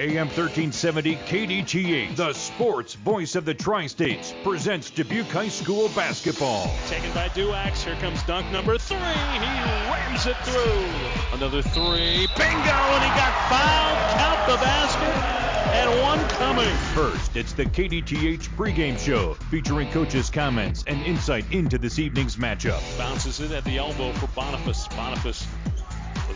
AM 1370 KDTH, the sports voice of the Tri States, presents Dubuque High School basketball. Taken by Duax. Here comes dunk number three. He rams it through. Another three. Bingo! And he got fouled. Count the basket. And one coming. First, it's the KDTH pregame show featuring coaches' comments and insight into this evening's matchup. Bounces it at the elbow for Boniface. Boniface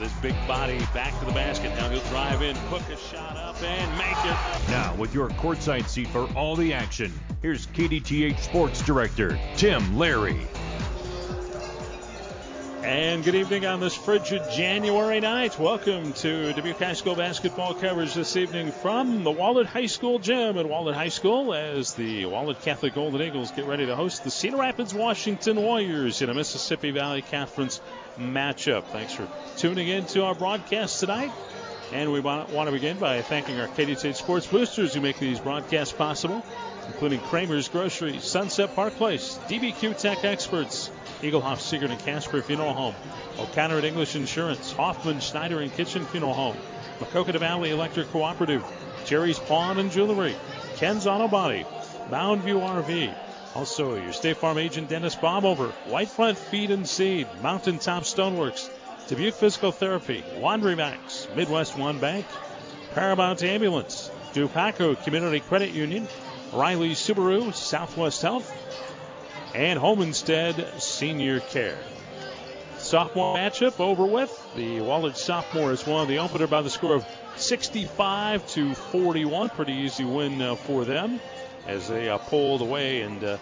his big body back to the basket. Now he'll drive in, hook a shot up, and make it. Now, with your courtside seat for all the action, here's KDTH Sports Director Tim Larry. And good evening on this frigid January night. Welcome to Dubuque High School basketball coverage this evening from the Wahlert High School gym at Wahlert High School as the Wahlert Catholic Golden Eagles get ready to host the Cedar Rapids Washington Warriors in a Mississippi Valley Conference matchup. Thanks for tuning in to our broadcast tonight. And we want to begin by thanking our KDTH Sports boosters who make these broadcasts possible, including Kramer's Grocery, Sunset Park Place, DBQ Tech Experts, Eagle Egelhof, Siegert, and Casper Funeral Home. O'Connor at English Insurance. Hoffman, Schneider, and Kitchen Funeral Home. Maquoketa Valley Electric Cooperative. Jerry's Pawn and Jewelry. Ken's Auto Body. Mound View RV. Also, your State Farm agent Dennis Bobover. Whitefront Feed and Seed. Mountaintop Stoneworks. Dubuque Physical Therapy. Laundry Max. Midwest One Bank. Paramount Ambulance. Dupaco Community Credit Union. Riley Subaru. Southwest Health and Homestead Senior Care. Sophomore matchup over with. The Wahlert sophomores won the opener by the score of 65 to 41. Pretty easy win uh, for them as they uh, pulled away and uh,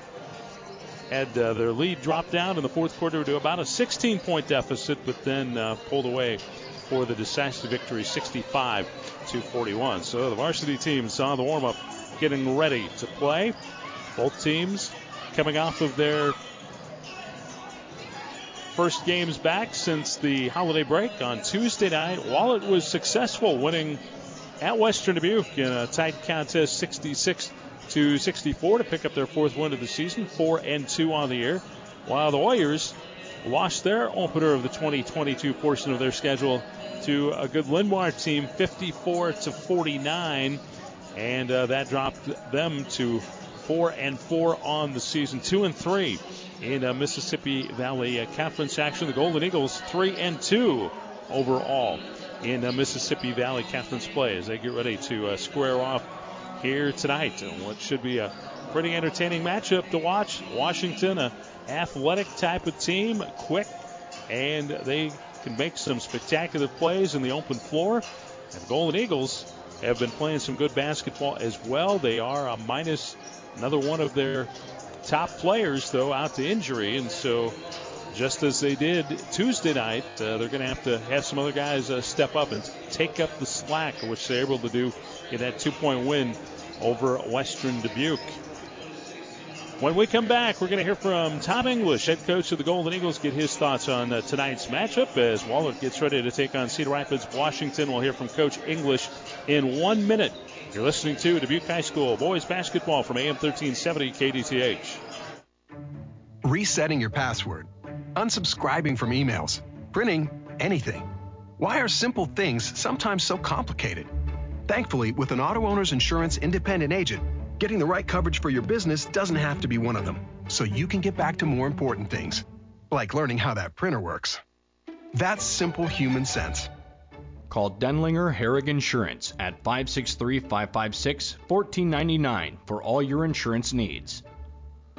had uh, their lead drop down in the fourth quarter to about a 16 point deficit, but then uh, pulled away for the decisive victory 65 to 41. So the varsity team saw the warm up getting ready to play. Both teams coming off of their first games back since the holiday break on Tuesday night. Wahlert was successful winning at Western Dubuque in a tight contest 66 to 64 to pick up their fourth win of the season, 4 and 2 on the year, while the Warriors lost their opener of the 2022 portion of their schedule to a good Linn-Mar team 54 to 49 and uh, that dropped them to four and four on the season, two and three in uh, Mississippi Valley uh, Conference action. The Golden Eagles three and two overall in Mississippi Valley Conference play as they get ready to square off here tonight. And what should be a pretty entertaining matchup to watch. Washington, a athletic type of team, quick, and they can make some spectacular plays in the open floor. And the Golden Eagles have been playing some good basketball as well. They are a minus Another one of their top players, though, out to injury. And so, just as they did Tuesday night, uh, they're going to have to have some other guys uh, step up and take up the slack, which they're able to do in that two point win over Western Dubuque. When we come back, we're going to hear from Tom English, head coach of the Golden Eagles, get his thoughts on uh, tonight's matchup as Wahlert gets ready to take on Cedar Rapids, Washington. We'll hear from Coach English in one minute. You're listening to Dubuque High School boys basketball from AM 1370 KDTH. Resetting your password, unsubscribing from emails, printing anything. Why are simple things sometimes so complicated? Thankfully, with an auto owner's insurance independent agent, getting the right coverage for your business doesn't have to be one of them, so you can get back to more important things, like learning how that printer works. That's simple human sense. Call Denlinger Herrig Insurance at 563 556 1499 for all your insurance needs.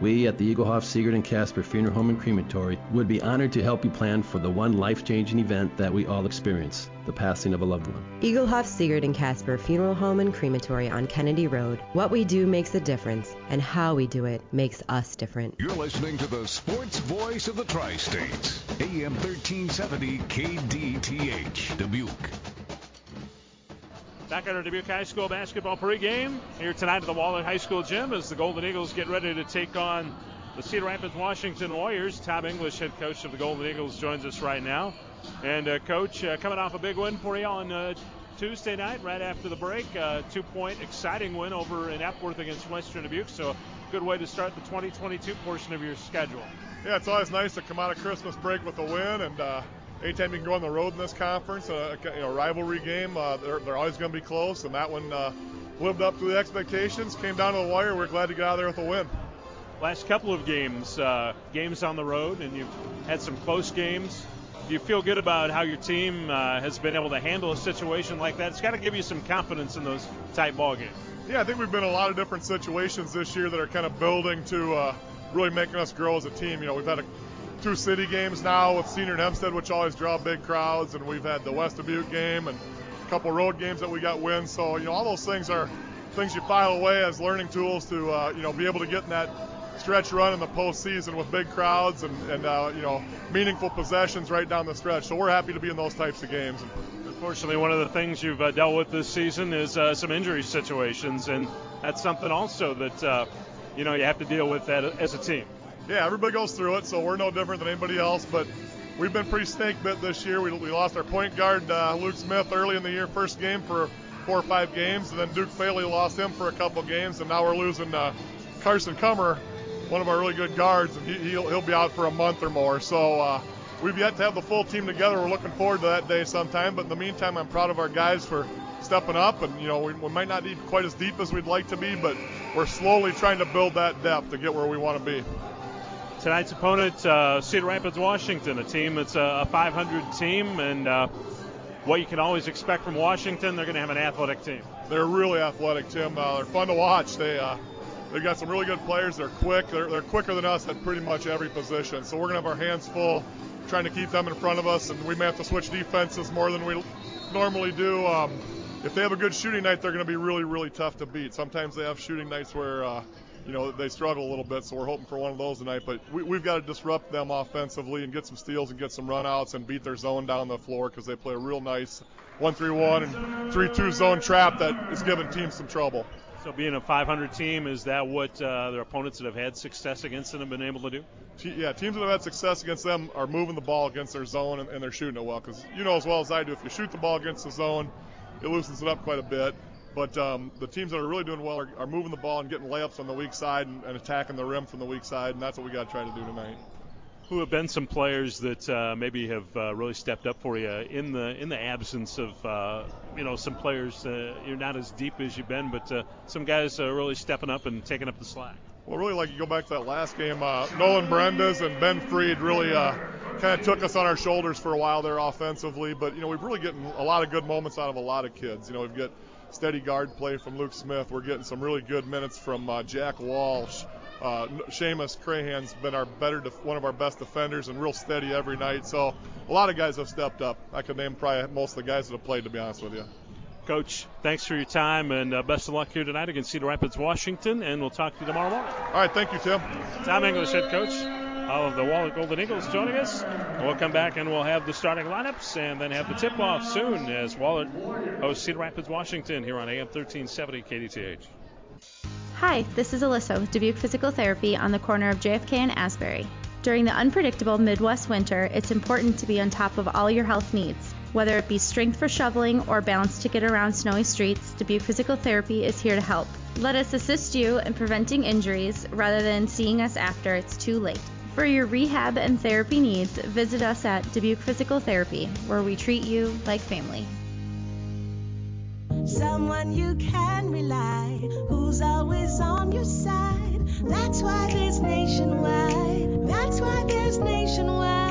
We at the Egelhof, Siegert, and Casper Funeral Home and Crematory would be honored to help you plan for the one life-changing event that we all experience, the passing of a loved one. Egelhof, Siegert, and Casper Funeral Home and Crematory on Kennedy Road. What we do makes a difference, and how we do it makes us different. You're listening to the sports voice of the Tri-States, AM 1370 KDTH, Dubuque. Back at our Dubuque High School basketball pregame here tonight at the Wahlert High School gym as the Golden Eagles get ready to take on the Cedar Rapids Washington Warriors. Tom English, head coach of the Golden Eagles, joins us right now. And uh, coach, uh, coming off a big win for you on uh, Tuesday night, right after the break. Uh, two-point exciting win over in Epworth against Western Dubuque. So good way to start the 2022 portion of your schedule. Yeah, it's always nice to come out of Christmas break with a win, and uh, anytime you can go on the road in this conference, uh, a rivalry game, uh, they're, they're always going to be close, and that one uh, lived up to the expectations. Came down to the wire. We're glad to get out of there with a win. Last couple of games, uh, games on the road, and you've had some close games. Do you feel good about how your team uh, has been able to handle a situation like that? It's got to give you some confidence in those tight ball games. Yeah, I think we've been in a lot of different situations this year that are kind of building to uh, really making us grow as a team. You know, we've had a, two city games now with Senior and Hempstead, which always draw big crowds, and we've had the West Dubuque game and a couple road games that we got wins. So, you know, all those things are things you file away as learning tools to, uh, you know, be able to get in that stretch run in the postseason with big crowds and, and uh, you know meaningful possessions right down the stretch. So we're happy to be in those types of games. Unfortunately, one of the things you've uh, dealt with this season is uh, some injury situations, and that's something also that uh, you know you have to deal with that as a team. Yeah, everybody goes through it, so we're no different than anybody else. But we've been pretty snake bit this year. We, we lost our point guard uh, Luke Smith early in the year, first game for four or five games, and then Duke Faley lost him for a couple games, and now we're losing uh, Carson Comer one of our really good guards, and he, will he'll be out for a month or more. So uh, we've yet to have the full team together. We're looking forward to that day sometime. But in the meantime, I'm proud of our guys for stepping up. And you know, we, we might not be quite as deep as we'd like to be, but we're slowly trying to build that depth to get where we want to be. Tonight's opponent, uh, Cedar Rapids, Washington, a team that's a 500 team, and uh, what you can always expect from Washington, they're going to have an athletic team. They're really athletic, Tim. Uh, they're fun to watch. They uh, They've got some really good players. They're quick. They're, they're quicker than us at pretty much every position. So we're going to have our hands full trying to keep them in front of us, and we may have to switch defenses more than we normally do. Um, if they have a good shooting night, they're going to be really, really tough to beat. Sometimes they have shooting nights where, uh, you know, they struggle a little bit, so we're hoping for one of those tonight. But we, we've got to disrupt them offensively and get some steals and get some runouts and beat their zone down the floor because they play a real nice 1-3-1 and 3-2 zone trap that is giving teams some trouble. So, being a 500 team, is that what uh, their opponents that have had success against them have been able to do? Yeah, teams that have had success against them are moving the ball against their zone and, and they're shooting it well. Because you know as well as I do, if you shoot the ball against the zone, it loosens it up quite a bit. But um, the teams that are really doing well are, are, moving the ball and getting layups on the weak side and, and attacking the rim from the weak side, and that's what we got to try to do tonight who have been some players that uh, maybe have uh, really stepped up for you in the in the absence of uh, you know some players uh, you're not as deep as you've been, but uh, some guys are really stepping up and taking up the slack. Well, really, like you go back to that last game, uh, Nolan Berendis and Ben Freed really kind of took us on our shoulders for a while there offensively. But you know, we've really getting a lot of good moments out of a lot of kids. You know, we've got steady guard play from Luke Smith. We're getting some really good minutes from Jack Walsh. Uh, Seamus Crahan's been our better, def- one of our best defenders, and real steady every night. So a lot of guys have stepped up. I could name probably most of the guys that have played, to be honest with you. Coach, thanks for your time and uh, best of luck here tonight against Cedar Rapids, Washington, and we'll talk to you tomorrow morning. All right, thank you, Tim. Tom English, head coach of the Wahlert Golden Eagles, joining us. We'll come back and we'll have the starting lineups and then have the tip off soon as Wahlert hosts Cedar Rapids, Washington here on AM 1370 KDTH. Hi, this is Alyssa with Dubuque Physical Therapy on the corner of JFK and Asbury. During the unpredictable Midwest winter, it's important to be on top of all your health needs. Whether it be strength for shoveling or balance to get around snowy streets, Dubuque Physical Therapy is here to help. Let us assist you in preventing injuries rather than seeing us after it's too late. For your rehab and therapy needs, visit us at Dubuque Physical Therapy, where we treat you like family. Someone you can rely, who's always on your side. That's why there's nationwide. That's why there's nationwide.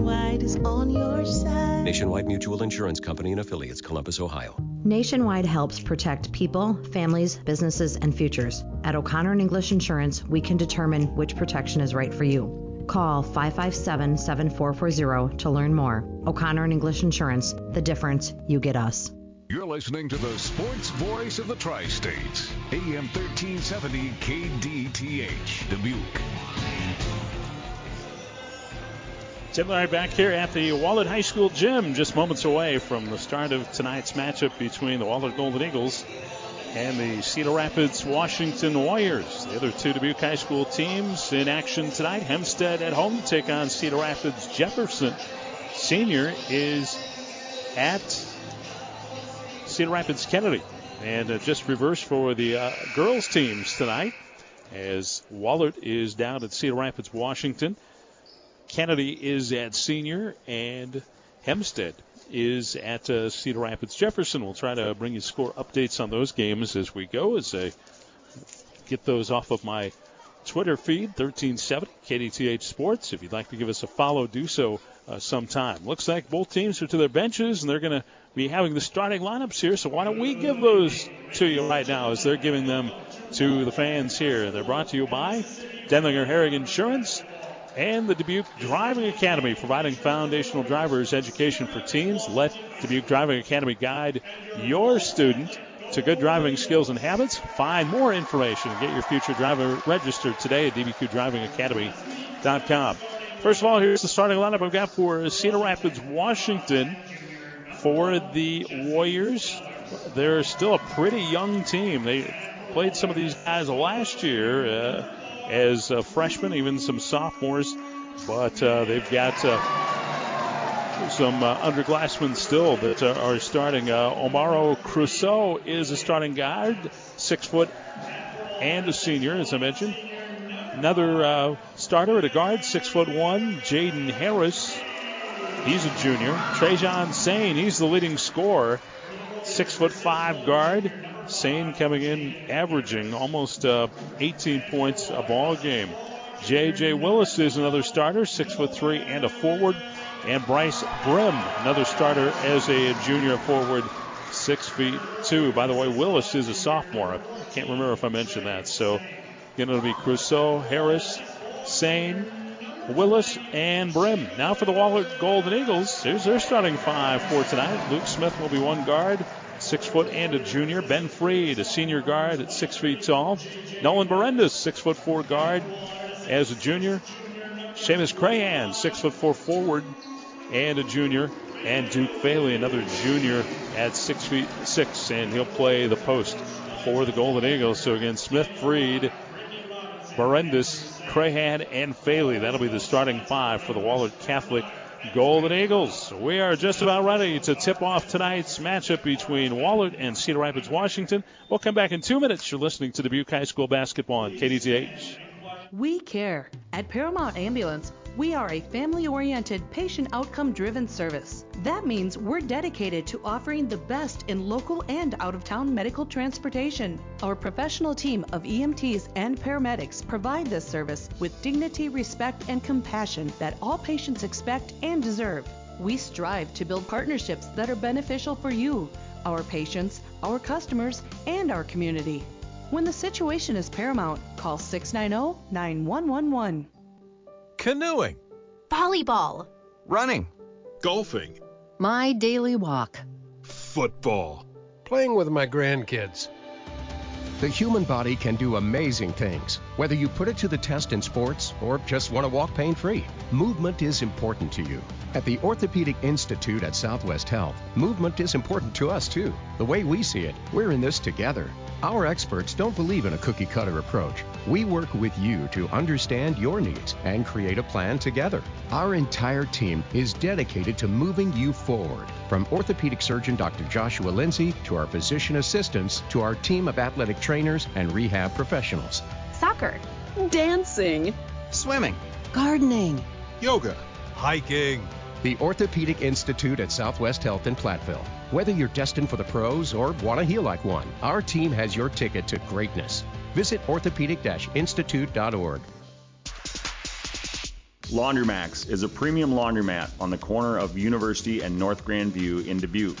Nationwide is on your side. Nationwide Mutual Insurance Company and affiliates, Columbus, Ohio. Nationwide helps protect people, families, businesses, and futures. At O'Connor and English Insurance, we can determine which protection is right for you. Call 557 7440 to learn more. O'Connor and English Insurance, the difference you get us. You're listening to the sports voice of the Tri States, AM 1370 KDTH, Dubuque. Tim Larry back here at the Wahlert High School gym, just moments away from the start of tonight's matchup between the Wahlert Golden Eagles and the Cedar Rapids Washington Warriors. The other two Dubuque High School teams in action tonight. Hempstead at home to take on Cedar Rapids. Jefferson Senior is at Cedar Rapids Kennedy. And uh, just reverse for the uh, girls teams tonight as Wahlert is down at Cedar Rapids, Washington. Kennedy is at senior, and Hempstead is at uh, Cedar Rapids Jefferson. We'll try to bring you score updates on those games as we go, as I get those off of my Twitter feed, 1370 KDTH Sports. If you'd like to give us a follow, do so uh, sometime. Looks like both teams are to their benches, and they're going to be having the starting lineups here. So why don't we give those to you right now as they're giving them to the fans here? They're brought to you by Denlinger Herrig Insurance and the Dubuque Driving Academy, providing foundational driver's education for teens. Let Dubuque Driving Academy guide your student to good driving skills and habits. Find more information and get your future driver registered today at dbqdrivingacademy.com. First of all, here's the starting lineup I've got for Cedar Rapids, Washington. For the Warriors, they're still a pretty young team. They played some of these guys last year uh, as freshmen, even some sophomores, but uh, they've got uh, some uh, underclassmen still that are starting. Uh, Omaro Crusoe is a starting guard, six foot and a senior, as I mentioned. Another starter at a guard, six foot one, Jaden Harris. He's a junior. Trajan Sane, he's the leading scorer, six foot five guard. Sane coming in averaging almost uh, 18 points a ball game. J.J. Willis is another starter, six foot three and a forward. And Bryce Brim, another starter as a junior forward, six feet two. By the way, Willis is a sophomore. I can't remember if I mentioned that. So again, it'll be Crusoe, Harris, Sane, Willis, and Brim. Now for the Wahlert Golden Eagles. Here's their starting five for tonight. Luke Smith will be one guard six foot and a junior. Ben Freed, a senior guard at six feet tall. Nolan Berendis, six foot four guard as a junior. Seamus Crahan, six foot four forward and a junior. And Duke Faley, another junior at six feet six, and he'll play the post for the Golden Eagles. So again, Smith, Freed, Berendis, Crahan, and Faley. That'll be the starting five for the Wahlert Catholic Golden Eagles. We are just about ready to tip off tonight's matchup between Wahlert and Cedar Rapids, Washington. We'll come back in two minutes. You're listening to Dubuque High School basketball on KDTH. We care. At Paramount Ambulance, we are a family oriented, patient outcome driven service. That means we're dedicated to offering the best in local and out of town medical transportation. Our professional team of EMTs and paramedics provide this service with dignity, respect, and compassion that all patients expect and deserve. We strive to build partnerships that are beneficial for you, our patients, our customers, and our community. When the situation is paramount, call 690 9111. Canoeing. Volleyball. Running. Golfing. My daily walk. Football. Playing with my grandkids. The human body can do amazing things, whether you put it to the test in sports or just want to walk pain free. Movement is important to you. At the Orthopedic Institute at Southwest Health, movement is important to us too. The way we see it, we're in this together. Our experts don't believe in a cookie cutter approach. We work with you to understand your needs and create a plan together. Our entire team is dedicated to moving you forward. From orthopedic surgeon Dr. Joshua Lindsay to our physician assistants to our team of athletic trainers and rehab professionals. Soccer. Dancing. Swimming. Gardening. Yoga. Hiking. The Orthopedic Institute at Southwest Health in Platteville. Whether you're destined for the pros or want to heal like one, our team has your ticket to greatness. Visit orthopedic-institute.org. Laundromax is a premium laundromat on the corner of University and North Grandview in Dubuque.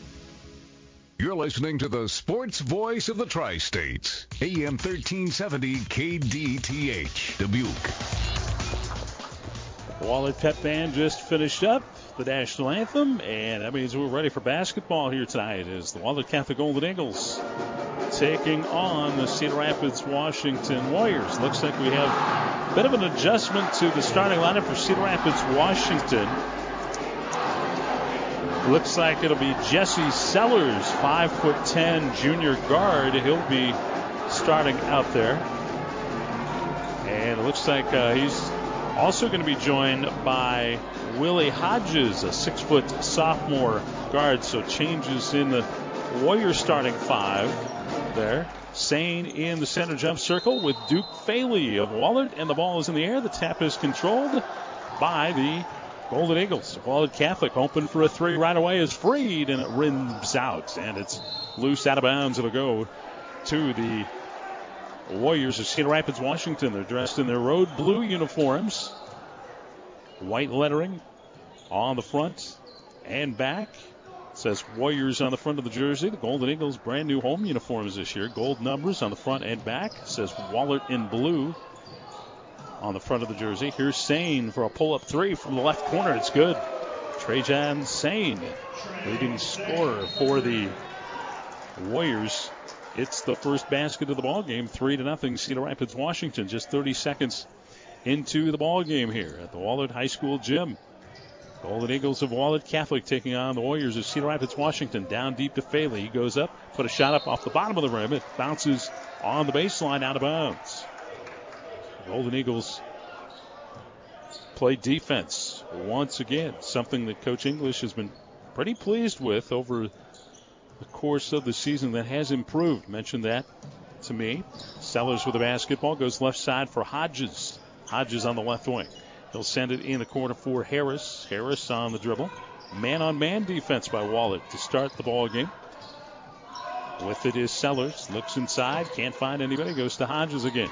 You're listening to the sports voice of the tri-states, AM 1370 KDTH, Dubuque. Wahlert Pep Band just finished up the national anthem, and that means we're ready for basketball here tonight as the Wahlert Catholic Golden Eagles taking on the Cedar Rapids Washington Warriors. Looks like we have a bit of an adjustment to the starting lineup for Cedar Rapids Washington. Looks like it'll be Jesse Sellers, five foot ten junior guard. He'll be starting out there. And it looks like uh, he's also going to be joined by Willie Hodges, a six foot sophomore guard. So changes in the Warriors starting five there. Sane in the center jump circle with Duke Faley of Wahlert, and the ball is in the air. The tap is controlled by the Golden Eagles. Wahlert Catholic open for a three right away is freed, and it rims out, and it's loose out of bounds. It'll go to the Warriors of Cedar Rapids, Washington. They're dressed in their road blue uniforms, white lettering on the front and back. Says Warriors on the front of the jersey. The Golden Eagles brand new home uniforms this year. Gold numbers on the front and back. Says Wahlert in blue on the front of the jersey. Here's Sane for a pull-up three from the left corner. It's good. Trajan Sane, leading scorer for the Warriors. It's the first basket of the ball game, three to nothing. Cedar Rapids, Washington. Just 30 seconds into the ball game here at the Wahlert High School gym. Golden Eagles of Wahlert Catholic taking on the Warriors of Cedar Rapids, Washington. Down deep to Faley. He goes up, put a shot up off the bottom of the rim. It bounces on the baseline out of bounds. Golden Eagles play defense once again, something that Coach English has been pretty pleased with over the course of the season that has improved. Mentioned that to me. Sellers with the basketball goes left side for Hodges. Hodges on the left wing. He'll send it in the corner for Harris. Harris on the dribble. Man on man defense by Wahlert to start the ball game. With it is Sellers. Looks inside. Can't find anybody. Goes to Hodges again.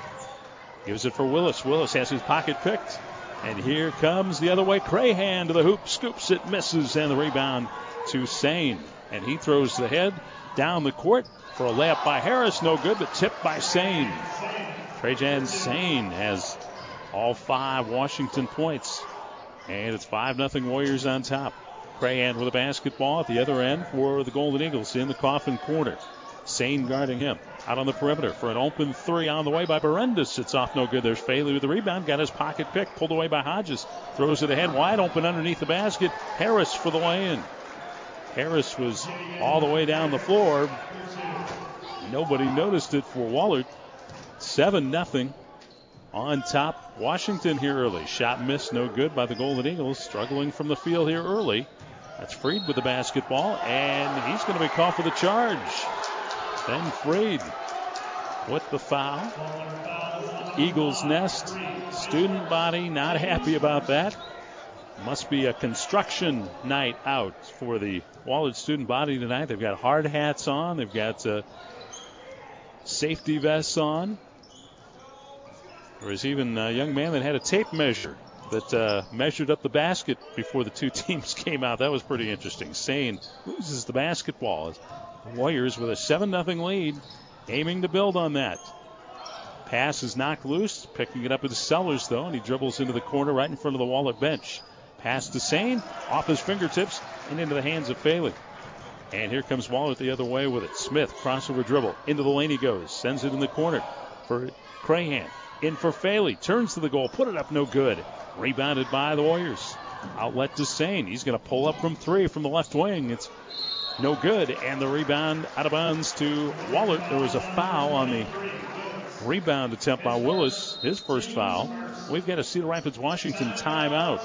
Gives it for Willis. Willis has his pocket picked. And here comes the other way. Crahan to the hoop. Scoops it. Misses. And the rebound to Sane. And he throws the head down the court for a layup by Harris. No good, but tipped by Sane. Trajan Sane has all five Washington points. And it's 5 0 Warriors on top. Crahan with a basketball at the other end for the Golden Eagles in the coffin corner. Sane guarding him. Out on the perimeter for an open three on the way by Berendis. It's off no good. There's Faley with the rebound. Got his pocket picked. Pulled away by Hodges. Throws it ahead wide open underneath the basket. Harris for the lay in. Harris was all the way down the floor. Nobody noticed it for Wahlert. 7 0 on top. Washington here early. Shot missed, no good by the Golden Eagles. Struggling from the field here early. That's Freed with the basketball, and he's going to be called for the charge. Ben Freed with the foul. Eagles nest. Student body not happy about that. Must be a construction night out for the Wahlert student body tonight. They've got hard hats on. They've got uh, safety vests on. There was even a young man that had a tape measure that uh, measured up the basket before the two teams came out. That was pretty interesting. Sane loses the basketball. Warriors with a 7 0 lead, aiming to build on that. Pass is knocked loose, picking it up the Sellers though, and he dribbles into the corner right in front of the Wahlert bench. Pass to Sane, off his fingertips, and into the hands of Faley. And here comes Wahlert the other way with it. Smith, crossover dribble, into the lane he goes, sends it in the corner for Crahan. In for Faley, turns to the goal, put it up, no good. Rebounded by the Warriors. Outlet to Sane. He's going to pull up from three from the left wing. It's no good. And the rebound out of bounds to Wahlert. There was a foul on the rebound attempt by Willis, his first foul. We've got a Cedar Rapids Washington timeout.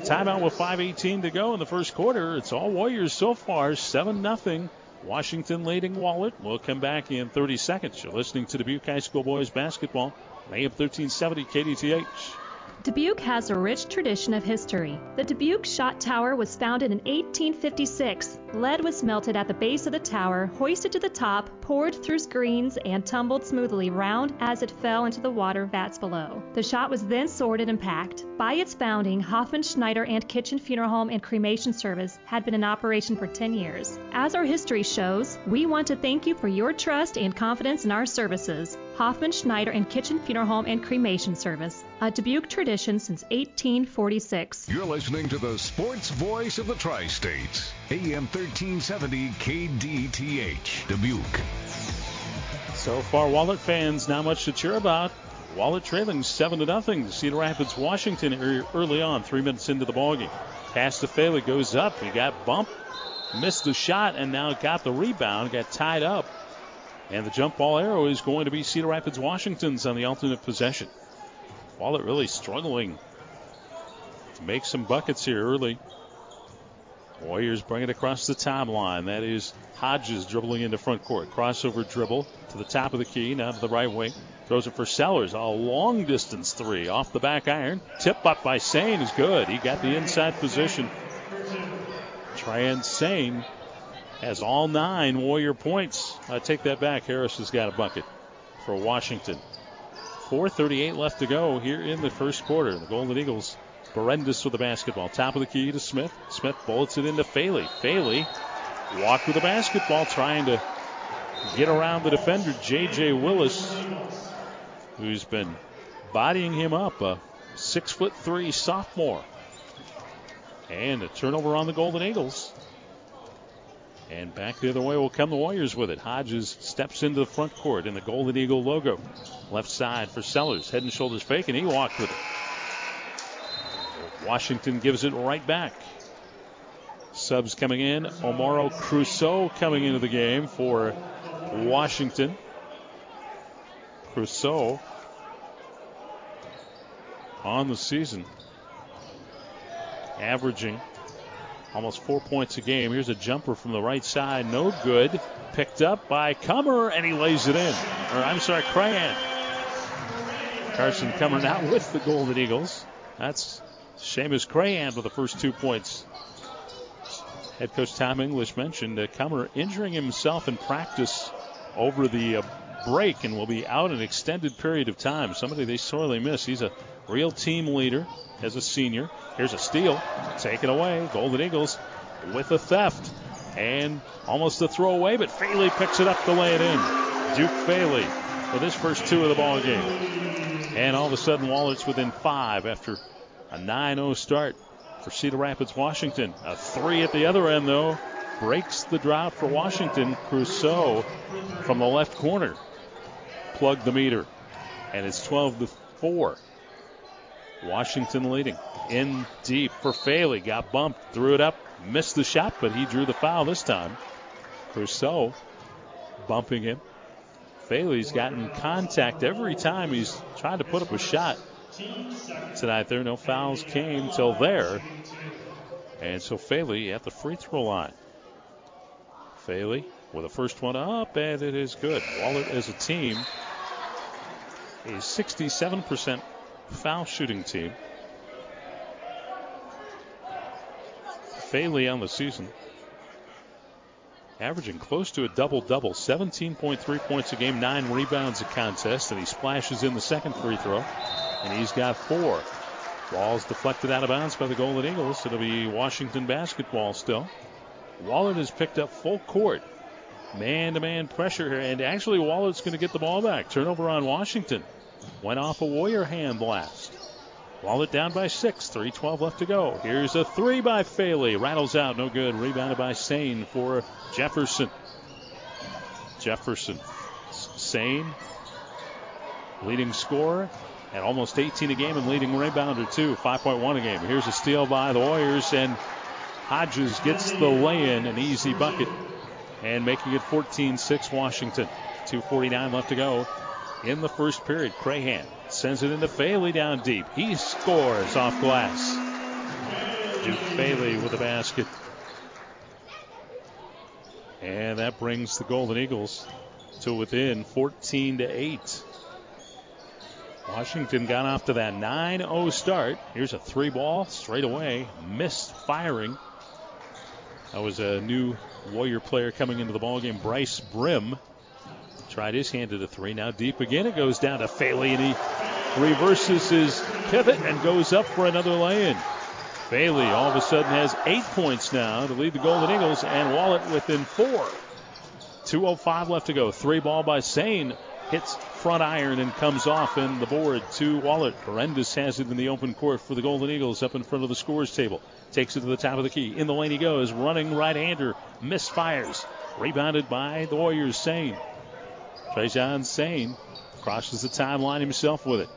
Timeout with 5.18 to go in the first quarter. It's all Warriors so far, 7 0. Washington leading Wahlert. We'll come back in 30 seconds. You're listening to Dubuque High School Boys Basketball, AM 1370 KDTH. Dubuque has a rich tradition of history. The Dubuque Shot Tower was founded in 1856. Lead was melted at the base of the tower, hoisted to the top, poured through screens, and tumbled smoothly round as it fell into the water vats below. The shot was then sorted and packed. By its founding, Hoffman Schneider and Kitchen Funeral Home and Cremation Service had been in operation for 10 years. As our history shows, we want to thank you for your trust and confidence in our services. Hoffman Schneider and Kitchen Funeral Home and Cremation Service, a Dubuque tradition since 1846. You're listening to the sports voice of the Tri States, AM 1370 KDTH, Dubuque. So far, Wahlert fans, not much to cheer about. Wahlert trailing 7 to nothing. Cedar Rapids, Washington early on, three minutes into the ballgame. Pass to Faley goes up. He got bumped, missed the shot, and now got the rebound, got tied up. And the jump ball arrow is going to be Cedar Rapids, Washington's on the alternate possession. Wahlert really struggling to make some buckets here early. Warriors bring it across the timeline. That is Hodges dribbling into front court. Crossover dribble to the top of the key, now to the right wing. Throws it for Sellers. A long distance three off the back iron. Tip up by Sane is good. He got the inside position. Tran Sane has all nine Warrior points. I take that back. Harris has got a bucket for Washington. 4.38 left to go here in the first quarter. The Golden Eagles Berendis with the basketball. Top of the key to Smith. Smith bullets it into Faley. Faley walked with the basketball, trying to get around the defender, J.J. Willis, who's been bodying him up. A six foot three sophomore. And a turnover on the Golden Eagles. And back the other way will come the Warriors with it. Hodges steps into the front court in the Golden Eagle logo. Left side for Sellers. Head and shoulders fake, and he walked with it. Washington gives it right back. Subs coming in. Omaro Crusoe coming into the game for Washington. Crusoe on the season, averaging almost four points a game. Here's a jumper from the right side, no good. Picked up by Comer, and he lays it in. Or I'm sorry, Crahan. Carson Comer now with the Golden Eagles. That's Seamus Crahan with the first two points. Head coach Tom English mentioned uh, Comer injuring himself in practice over the uh, break and will be out an extended period of time. Somebody they sorely miss. He's a real team leader as a senior. Here's a steal. Taken away. Golden Eagles with a theft. And almost a throwaway, but Faley picks it up to lay it in. Duke Faley with his first two of the ball game. And all of a sudden, Wahlert's within five after a 9 0 start for Cedar Rapids, Washington. A three at the other end, though, breaks the drought for Washington. Crusoe from the left corner plugged the meter. And it's 12 to 4. Washington leading. In deep for Faley. Got bumped, threw it up, missed the shot, but he drew the foul this time. Crusoe bumping him. Faley's gotten contact every time he's tried to put up a shot tonight there. No fouls came till there. And so Faley at the free throw line. Faley with the first one up, and it is good. Wahlert as a team, a 67% foul shooting team. Faley on the season, averaging close to a double double 17.3 points a game, nine rebounds a contest, and he splashes in the second free throw and he's got four. Ball's deflected out of bounds by the Golden Eagles. It'll be Washington basketball still. Wahlert has picked up full court. Man to man pressure here, and actually Wahlert's going to get the ball back. Turnover on Washington. Went off a Warrior hand blast. Wahlert down by six. 3.12 left to go. Here's a three by Faley. Rattles out. No good. Rebounded by Sane for Jefferson. Jefferson. Sane. Leading scorer at almost 18 a game and leading rebounder too, 5.1 a game. Here's a steal by the Warriors, and Hodges gets the lay-in, an easy bucket, and making it 14-6 Washington. 2:49 left to go in the first period. Crahan sends it into Faley down deep. He scores off glass. Duke Faley with a basket. And that brings the Golden Eagles to within 14 to 8. Washington got off to that 9 0 start. Here's a three ball straight away. Missed firing. That was a new Warrior player coming into the ballgame, Bryce Brim. Tried his hand at a three. Now deep again. It goes down to Faley, and he reverses his pivot and goes up for another lay in. Faley all of a sudden has eight points now to lead the Golden Eagles, and Wahlert within four. 2.05 left to go. Three ball by Sane hits front iron and comes off in the board to Wahlert. Berendis has it in the open court for the Golden Eagles up in front of the scores table. Takes it to the top of the key. In the lane he goes. Running right hander. Misfires. Rebounded by the Warriors. Sane. Trajan Sane crosses the timeline himself with it.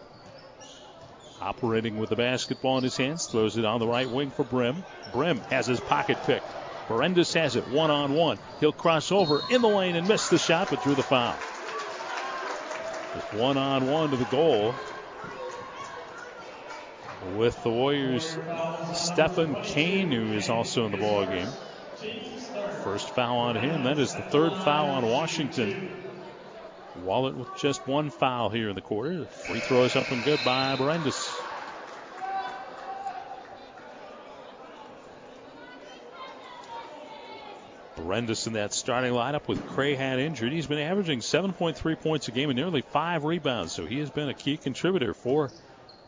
Operating with the basketball in his hands, throws it on the right wing for Brim. Brim has his pocket picked. Berendis has it one on one. He'll cross over in the lane and miss the shot, but drew the foul. One on one to the goal. With the Warriors, Stephen Kane, who is also in the ball game. First foul on him. That is the third foul on Washington. Wahlert with just one foul here in the quarter. Free throw is up and good by Berendis. Berendis in that starting lineup with Crahan injured. He's been averaging 7.3 points a game and nearly five rebounds, so he has been a key contributor for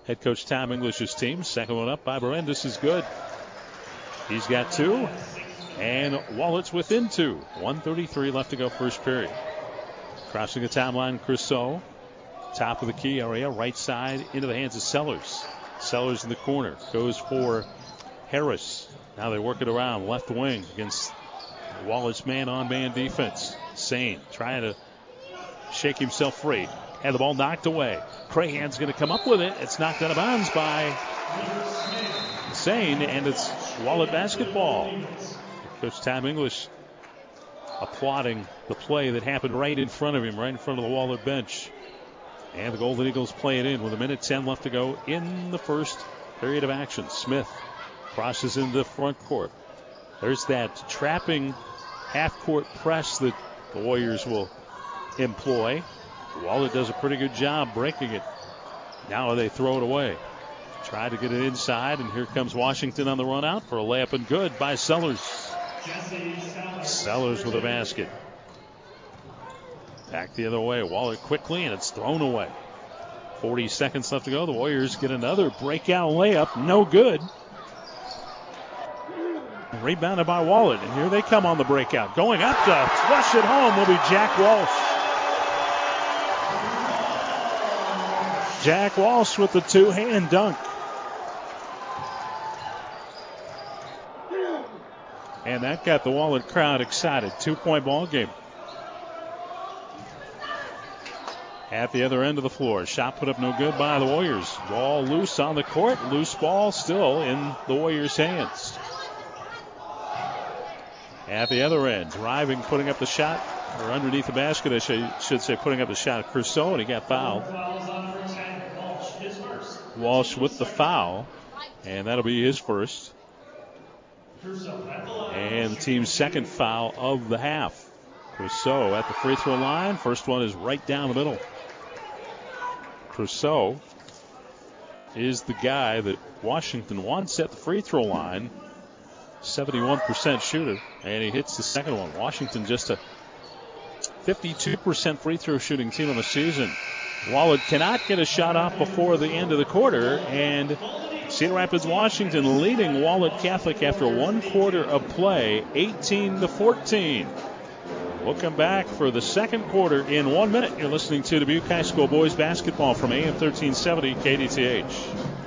head coach Tom English's team. Second one up by Berendis is good. He's got two, and Wahlert's within two. 133 left to go first period. Crossing the timeline, Crusoe. Top of the key area, right side into the hands of Sellers. Sellers in the corner goes for Harris. Now they work it around left wing against Wahlert's man on man defense. Sane trying to shake himself free. Had the ball knocked away. Crahan's going to come up with it. It's knocked out of bounds by Sane, and it's Wahlert basketball. Coach Tom English applauding the play that happened right in front of him, right in front of the Wahlert bench. And the Golden Eagles play it in with a minute 10 left to go in the first period of action. Smith crosses into the front court. There's that trapping half court press that the Warriors will employ. Wahlert does a pretty good job breaking it. Now they throw it away. Try to get it inside, and here comes Washington on the run out for a layup and good by Sellers. Sellers with a basket. Back the other way. Wahlert quickly, and it's thrown away. 40 seconds left to go. The Warriors get another breakout layup. No good. Rebounded by Wahlert, and here they come on the breakout. Going up to flush it home will be Jack Walsh. Jack Walsh with the two hand dunk. And that got the Wahlert crowd excited. Two point ball game. At the other end of the floor. Shot put up no good by the Warriors. Ball loose on the court. Loose ball still in the Warriors' hands. At the other end, driving, putting up the shot, or underneath the basket, I should say, putting up the shot. Of Crusoe, and he got fouled. Walsh with the foul, and that'll be his first. And the team's second foul of the half. Crusoe at the free throw line. First one is right down the middle. Crusoe is the guy that Washington wants at the free throw line. 71% shooter, and he hits the second one. Washington just a 52% free throw shooting team on the season. Wahlert cannot get a shot off before the end of the quarter, and Cedar Rapids, Washington leading Wahlert Catholic after one quarter of play, 18 to 14. We'll come back for the second quarter in one minute. You're listening to Dubuque High School boys basketball from AM 1370 KDTH.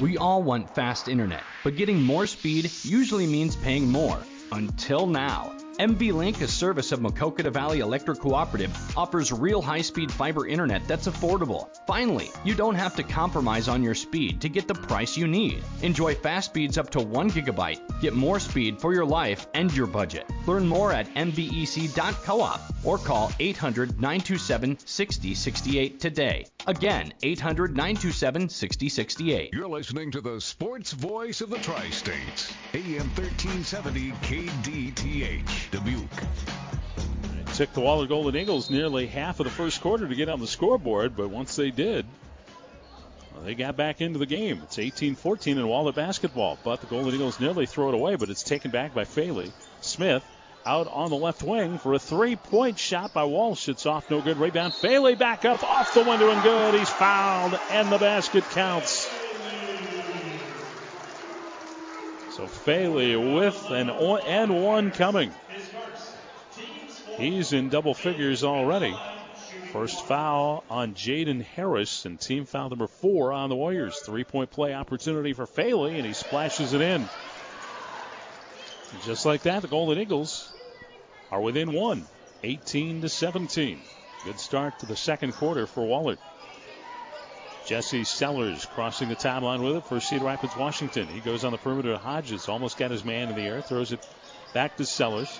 We all want fast internet, but getting more speed usually means paying more. Until now. MV Link, a service of Maquoketa Valley Electric Cooperative, offers real high speed fiber internet that's affordable. Finally, you don't have to compromise on your speed to get the price you need. Enjoy fast speeds up to 1 gigabyte. Get more speed for your life and your budget. Learn more at mvec.coop or call 800 927 6068 today. Again, 800 927 6068. You're listening to the sports voice of the Tri States, AM 1370 KDTH. Dubuque. It took the Wahlert Golden Eagles nearly half of the first quarter to get on the scoreboard, but once they did, well, they got back into the game. It's 18-14 in Wahlert basketball, but the Golden Eagles nearly throw it away, but it's taken back by Faley. Smith out on the left wing for a three point shot by Walsh. It's off, no good. Rebound. Faley back up off the window and good. He's fouled, and the basket counts. So Faley with an and one coming. He's in double figures already. First foul on Jaden Harris and team foul number four on the Warriors. Three point play opportunity for Faley, and he splashes it in. Just like that, the Golden Eagles are within one, 18 to 17. Good start to the second quarter for Wahlert. Jesse Sellers crossing the timeline with it for Cedar Rapids, Washington. He goes on the perimeter to Hodges, almost got his man in the air, throws it back to Sellers.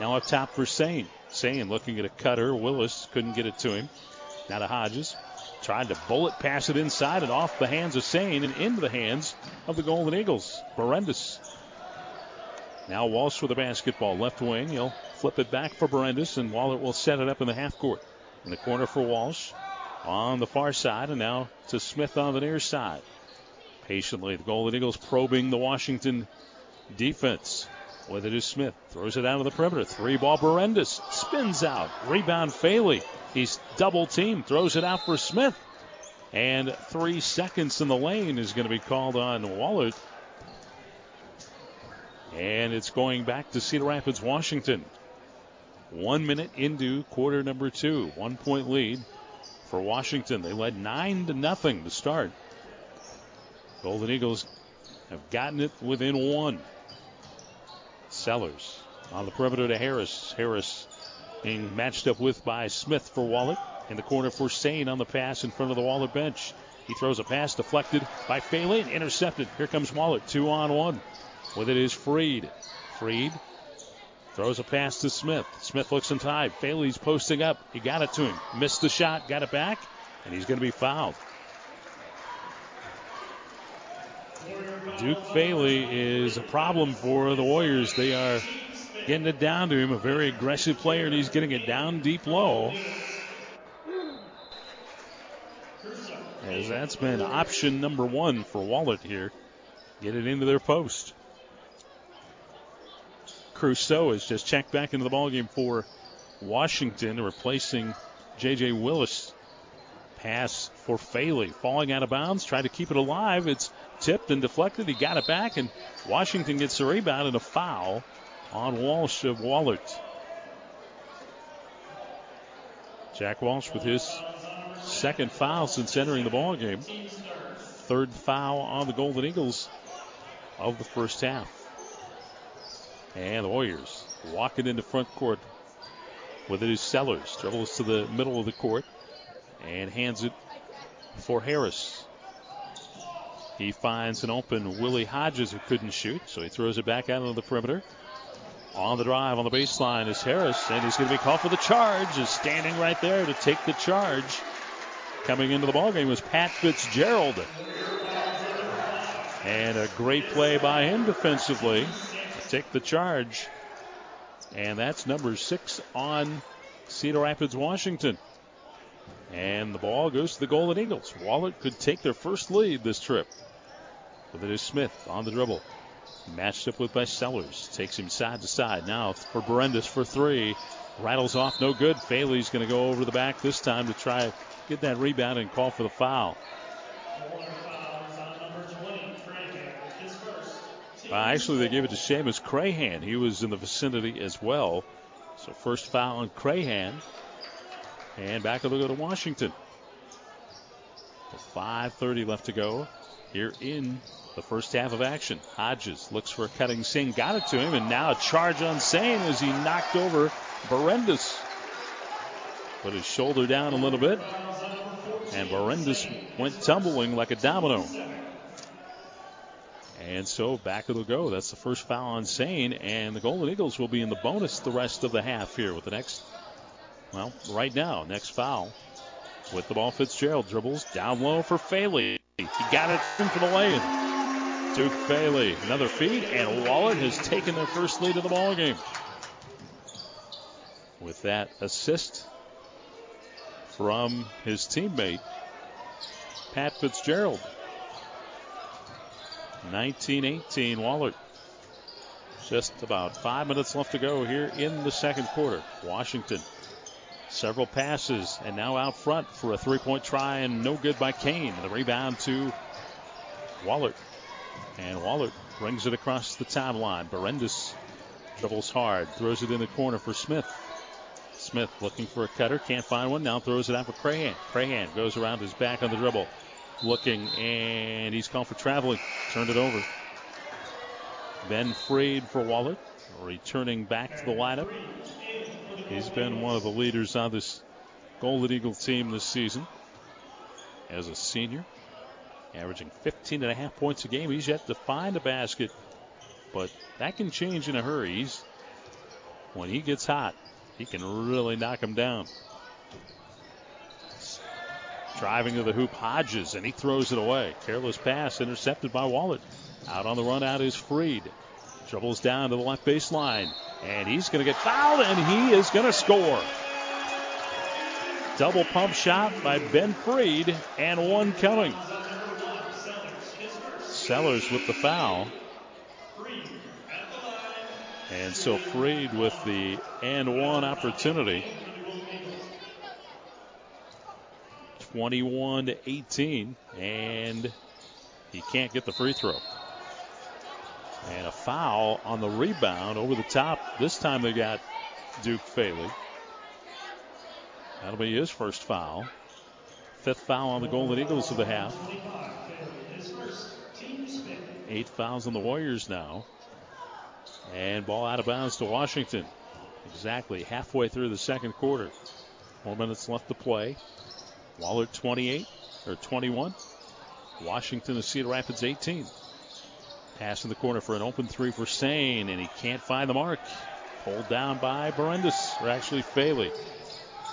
Now up top for Sane. Sane looking at a cutter. Willis couldn't get it to him. Now to Hodges. Tried to bullet pass it inside and off the hands of Sane and into the hands of the Golden Eagles. Berendis. Now Walsh with the basketball. Left wing. He'll flip it back for Berendis, and Wahlert will set it up in the half court. In the corner for Walsh. On the far side, and now to Smith on the near side. Patiently, the Golden Eagles probing the Washington defense. With it is Smith. Throws it out of the perimeter. Three ball Berendis. Spins out. Rebound Faley. He's double teamed. Throws it out for Smith. And three seconds in the lane is going to be called on Wahlert. And it's going back to Cedar Rapids, Washington. One minute into quarter number two. One point lead for Washington. They led nine to nothing to start. Golden Eagles have gotten it within one. Sellers on the perimeter to Harris. Harris being matched up with by Smith for Wahlert. In the corner for Sane on the pass in front of the Wahlert bench. He throws a pass deflected by Faley intercepted. Here comes Wahlert, two on one. With it is Freed. Freed throws a pass to Smith. Smith looks inside. Faley's posting up. He got it to him. Missed the shot, got it back, and he's going to be fouled. Duke Faley is a problem for the Warriors. They are getting it down to him. A very aggressive player, and he's getting it down deep low. As that's been option number one for Wahlert here. Get it into their post. Crusoe has just checked back into the ballgame for Washington, replacing J.J. Willis. Pass for Faley, falling out of bounds, tried to keep it alive. It's tipped and deflected. He got it back, and Washington gets a rebound and a foul on Walsh of Wahlert. Jack Walsh with his second foul since entering the ball game. Third foul on the Golden Eagles of the first half. And the Warriors walking into front court with it is Sellers. Dribbles to the middle of the court and hands it for Harris. He finds an open Willie Hodges who couldn't shoot, so he throws it back out on the perimeter. On the drive on the baseline is Harris, and he's going to be called for the charge. Is standing right there to take the charge. Coming into the ballgame was Pat Fitzgerald. And a great play by him defensively to take the charge. And that's number six on Cedar Rapids, Washington. And the ball goes to the Golden Eagles. Wahlert could take their first lead this trip. But it is Smith on the dribble. Matched up with by Sellers. Takes him side to side. Now for Berendis for three. Rattles off, no good. Faley's going to go over the back this time to try to get that rebound and call for the foul. Uh, actually, they gave it to Seamus Crahan. He was in the vicinity as well. So first foul on Crahan. And back it'll go to Washington. 5.30 left to go here in the first half of action. Hodges looks for a cutting Sane, got it to him, and now a charge on Sane as he knocked over Berendis. Put his shoulder down a little bit, and Berendis went tumbling like a domino. And so back it'll go. That's the first foul on Sane, and the Golden Eagles will be in the bonus the rest of the half here with the next, well, right now, next foul. With the ball, Fitzgerald dribbles down low for Faley. He got it for the lane. Duke Faley, another feed, and Wahlert has taken their first lead of the ball game. With that assist from his teammate, Pat Fitzgerald. 19-18 Wahlert. Just about five minutes left to go here in the second quarter. Washington, several passes, and now out front for a three point try, and no good by Kane. The rebound to Wahlert. And Wahlert brings it across the timeline. Berendis dribbles hard, throws it in the corner for Smith. Smith looking for a cutter, can't find one. Now throws it out for Crahan. Crahan goes around his back on the dribble, looking, and he's called for traveling. Turned it over. Ben Freed for Wahlert, returning back to the lineup. He's been one of the leaders on this Golden Eagle team this season as a senior, averaging 15 and a half points a game. He's yet to find a basket, but that can change in a hurry. He's, when he gets hot, he can really knock him down. Driving to the hoop, Hodges, and he throws it away. Careless pass intercepted by Wahlert. Out on the run out is Freed. Dribbles down to the left baseline. And he's going to get fouled, and he is going to score. Double pump shot by Ben Freed, and one coming. Sellers with the foul. And so Freed with the and one opportunity. 21 to 18, and he can't get the free throw. And a foul on the rebound over the top. This time they got Duke Faley. That'll be his first foul. Fifth foul on the Golden Eagles of the half. Eight fouls on the Warriors now. And ball out of bounds to Washington. Exactly halfway through the second quarter. Four minutes left to play. Wahlert 28 or 21. Washington to Cedar Rapids 18. Pass in the corner for an open three for Sane, and he can't find the mark. Pulled down by Berendis, or actually Faley.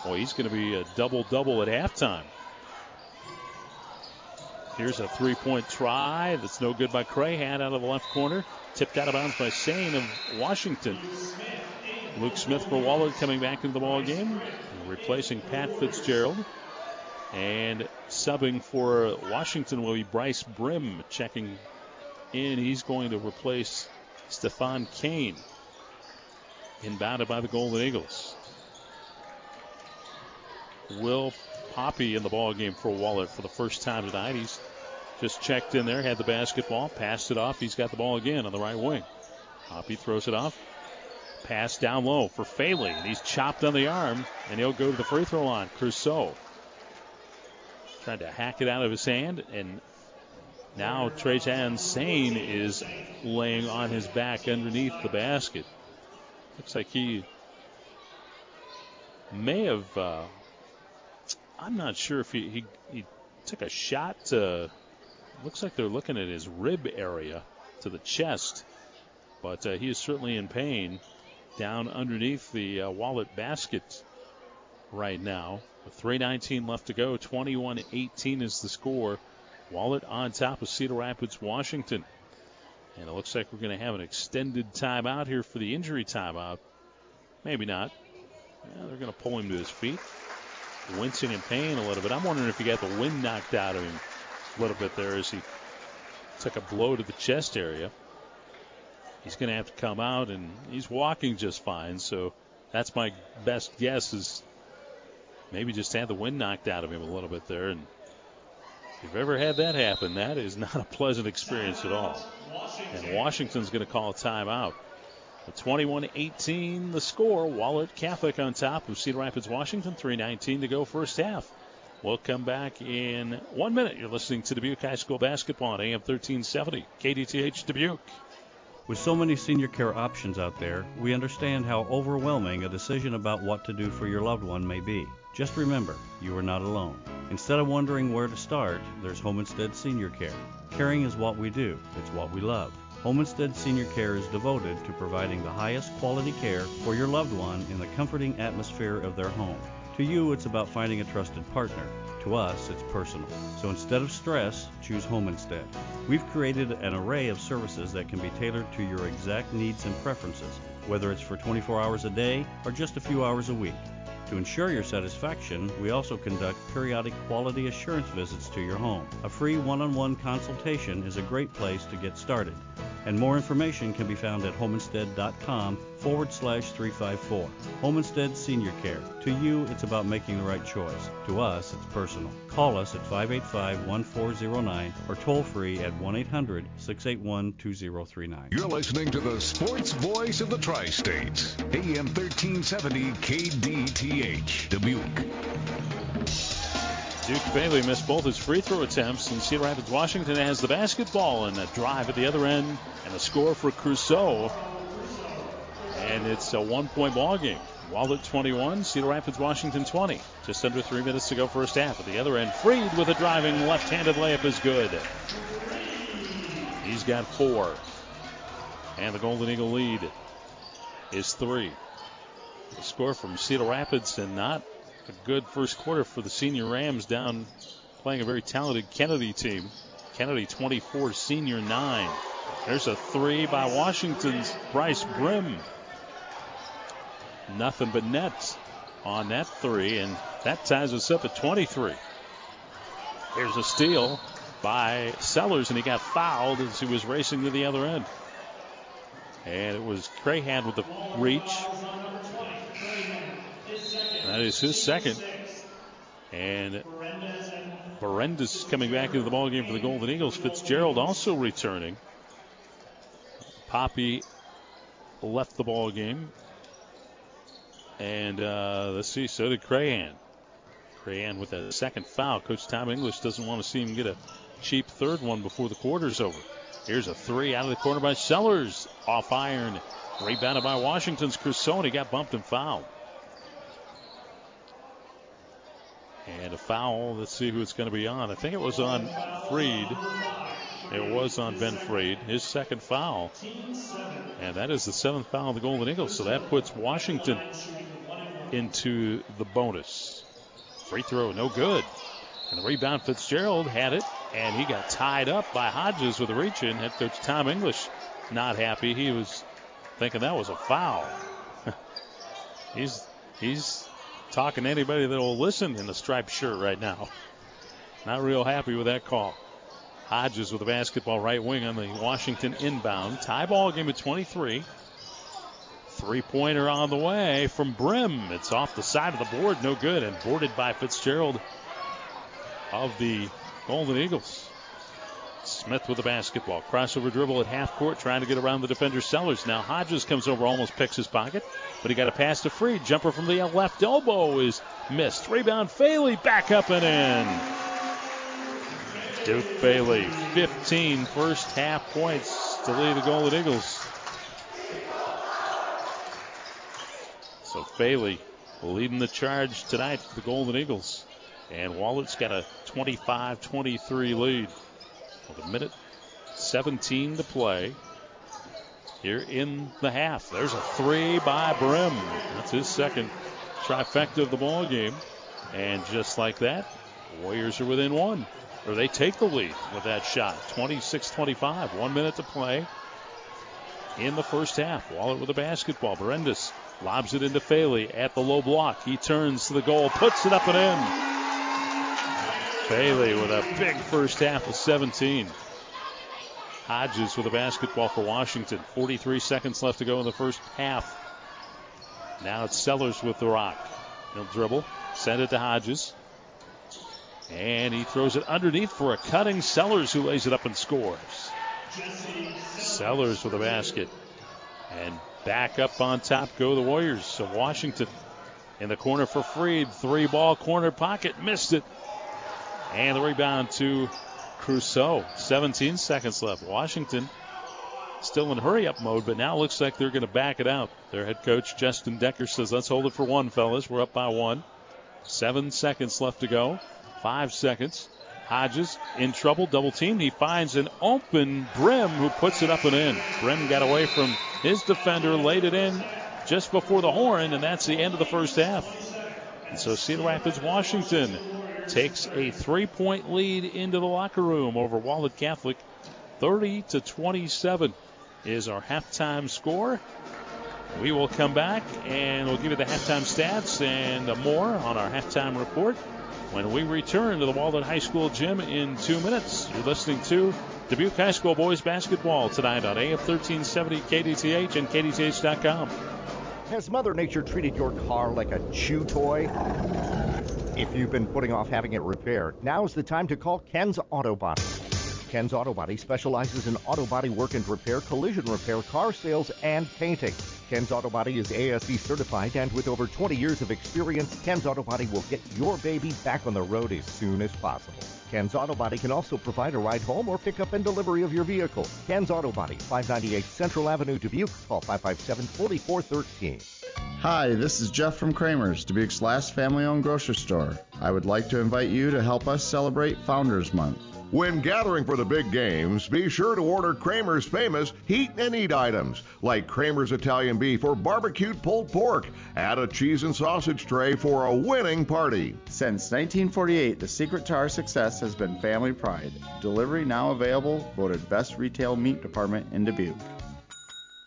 Boy, he's going to be a double double at halftime. Here's a three point try that's no good by Crahan out of the left corner. Tipped out of bounds by Sane of Washington. Luke Smith for Wahlert coming back into the ball game, replacing Pat Fitzgerald. And subbing for Washington will be Bryce Brim checking in. He's going to replace Stefan Kane. Inbounded by the Golden Eagles. Will Poppy in the ball game for Wahlert for the first time tonight. He's just checked in there, had the basketball, passed it off. He's got the ball again on the right wing. Poppy throws it off. Pass down low for Faley, and he's chopped on the arm, and he'll go to the free throw line. Crusoe tried to hack it out of his hand, and now Trajan Sane is laying on his back underneath the basket. Looks like he may have. Uh, I'm not sure if he, he, he took a shot to. Looks like they're looking at his rib area to the chest, but uh, he is certainly in pain down underneath the uh, Wahlert basket right now. With 3.19 left to go, 21 18 is the score. Wahlert on top of Cedar Rapids, Washington. And it looks like we're going to have an extended timeout here for the injury timeout. Maybe not. Yeah, they're going to pull him to his feet. Wincing in pain a little bit. I'm wondering if he got the wind knocked out of him a little bit there as he took a blow to the chest area. He's going to have to come out, and he's walking just fine. So that's my best guess is maybe just had the wind knocked out of him a little bit there. And if you've ever had that happen, that is not a pleasant experience at all. And Washington's going to call a timeout. 21 18 the score. Wahlert Catholic on top of Cedar Rapids, Washington. 3.19 to go first half. We'll come back in one minute. You're listening to Dubuque High School basketball on AM 1370, KDTH Dubuque. With so many senior care options out there, we understand how overwhelming a decision about what to do for your loved one may be. Just remember, you are not alone. Instead of wondering where to start, there's Home Instead Senior Care. Caring is what we do, it's what we love. Home Instead Senior Care is devoted to providing the highest quality care for your loved one in the comforting atmosphere of their home. To you, it's about finding a trusted partner. To us, it's personal. So instead of stress, choose home instead. We've created an array of services that can be tailored to your exact needs and preferences, whether it's for 24 hours a day or just a few hours a week. To ensure your satisfaction, we also conduct periodic quality assurance visits to your home. A free one on one consultation is a great place to get started. And more information can be found at homeinstead.com forward slash 354. Home Instead Senior Care. To you, it's about making the right choice. To us, it's personal. Call us at 585 1409 or toll free at 1 800 681 2039. You're listening to the sports voice of the Tri States, AM 1370 KDTH, Dubuque. Duke Faley missed both his free throw attempts, and Cedar Rapids Washington has the basketball and a drive at the other end and a score for Crusoe. And it's a one point ball game. Wahlert 21, Cedar Rapids Washington 20. Just under three minutes to go first half. At the other end, Freed with a driving left handed layup is good. He's got four. And the Golden Eagle lead is three. The score from Cedar Rapids and not a good first quarter for the senior Rams down playing a very talented Kennedy team. Kennedy 24, senior 9. There's a three by Washington's Bryce Brim. Nothing but nets on that three, and that ties us up at 23. Here's a steal by Sellers, and he got fouled as he was racing to the other end. And it was Crahan with the reach. That is his second. And Berendis coming back into the ballgame for the Golden Eagles. Fitzgerald also returning. Poppy left the ball game. And uh, let's see, so did Crahan. Crahan with a second foul. Coach Tom English doesn't want to see him get a cheap third one before the quarter's over. Here's a three out of the corner by Sellers. Off iron. Rebounded by Washington's. He got bumped and fouled. And a foul. Let's see who it's going to be on. I think it was on Freed. It was on Ben Freed. His second foul. And that is the seventh foul of the Golden Eagles. So that puts Washington into the bonus. Free throw, no good. And the rebound, Fitzgerald had it, and he got tied up by Hodges with a reach in. Head coach Tom English not happy. He was thinking that was a foul. he's he's talking to anybody that will listen in the striped shirt right now. Not real happy with that call. Hodges with the basketball right wing on the Washington inbound. Tie ball game at 23. Three pointer on the way from Brim. It's off the side of the board, no good, and boarded by Fitzgerald of the Golden Eagles. Smith with the basketball. Crossover dribble at half court, trying to get around the defender Sellers. Now Hodges comes over, almost picks his pocket, but he got a pass to Freed. Jumper from the left elbow is missed. Rebound, Faley back up and in. Duke Faley, 15 first half points to lead the Golden Eagles. So Faley leading the charge tonight for the Golden Eagles. And Wahlert's got a 25 23 lead. With a minute 17 to play here in the half. There's a three by Brim. That's his second trifecta of the ball game. And just like that, Warriors are within one. Or they take the lead with that shot. 26 25. One minute to play in the first half. Wahlert with the basketball. Berendis lobs it into Faley at the low block. He turns to the goal, puts it up and in. Faley with a big first half of 17. Hodges with a basketball for Washington. 43 seconds left to go in the first half. Now it's Sellers with the rock. He'll dribble, send it to Hodges. And he throws it underneath for a cutting Sellers who lays it up and scores. Sellers with a basket. And back up on top go the Warriors. So Washington in the corner for Freed. Three ball corner pocket. Missed it. And the rebound to Crusoe. 17 seconds left. Washington still in hurry up mode, but now looks like they're going to back it out. Their head coach, Justin Decker, says, let's hold it for one, fellas. We're up by one. Seven seconds left to go. Five seconds. Hodges in trouble, double team. He finds an open Brim who puts it up and in. Brim got away from his defender, laid it in just before the horn, and that's the end of the first half. And so Cedar Rapids, Washington takes a three-point lead into the locker room over Wahlert Catholic. 30 to 27 is our halftime score. We will come back and we'll give you the halftime stats and more on our halftime report when we return to the Wahlert High School gym in two minutes. You're listening to Dubuque High School boys basketball tonight on AM 1370 KDTH and KDTH.com. Has Mother Nature treated your car like a chew toy? If you've been putting off having it repaired, now's the time to call Ken's Auto Body. Ken's Auto Body specializes in auto body work and repair, collision repair, car sales, and painting. Ken's Auto Body is ASE certified, and with over 20 years of experience, Ken's Auto Body will get your baby back on the road as soon as possible. Ken's Auto Body can also provide a ride home or pickup and delivery of your vehicle. Ken's Auto Body, 598 Central Avenue, Dubuque. Call 557 4413. Hi, this is Jeff from Kramer's, Dubuque's last family owned grocery store. I would like to invite you to help us celebrate Founders Month. When gathering for the big games, be sure to order Kramer's famous heat and eat items like Kramer's Italian beef or barbecued pulled pork. Add a cheese and sausage tray for a winning party. Since 1948, the secret to our success has been family pride. Delivery now available, voted best retail meat department in Dubuque.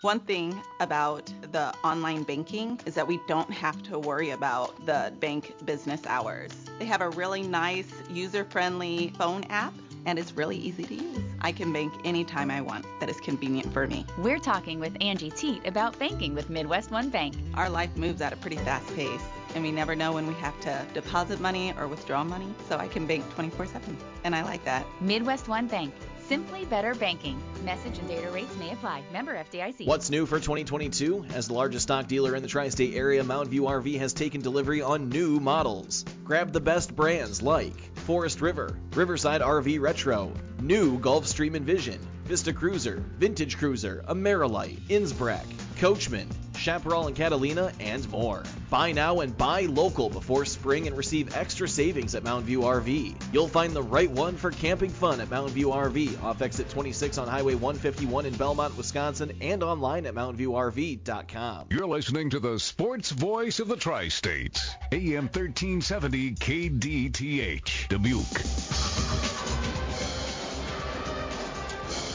One thing about the online banking is that we don't have to worry about the bank business hours. They have a really nice, user friendly phone app and it's really easy to use. I can bank anytime I want that is convenient for me. We're talking with Angie Teat about banking with Midwest One Bank. Our life moves at a pretty fast pace, and we never know when we have to deposit money or withdraw money, so I can bank 24 7. And I like that. Midwest One Bank. Simply better banking. Message and data rates may apply. Member FDIC. What's new for 2022? As the largest stock dealer in the tri state area, Mountain View RV has taken delivery on new models. Grab the best brands like Forest River, Riverside RV Retro, new Gulfstream Envision, Vista Cruiser, Vintage Cruiser, Amerilite, Innsbruck, Coachmen, Chaparral and Catalina, and more. Buy now and buy local before spring and receive extra savings at Mountain View RV. You'll find the right one for camping fun at Mountain View RV, off exit 26 on Highway 151 in Belmont, Wisconsin, and online at mountainviewrv.com. You're listening to the sports voice of the Tri States, AM 1370 KDTH, Dubuque.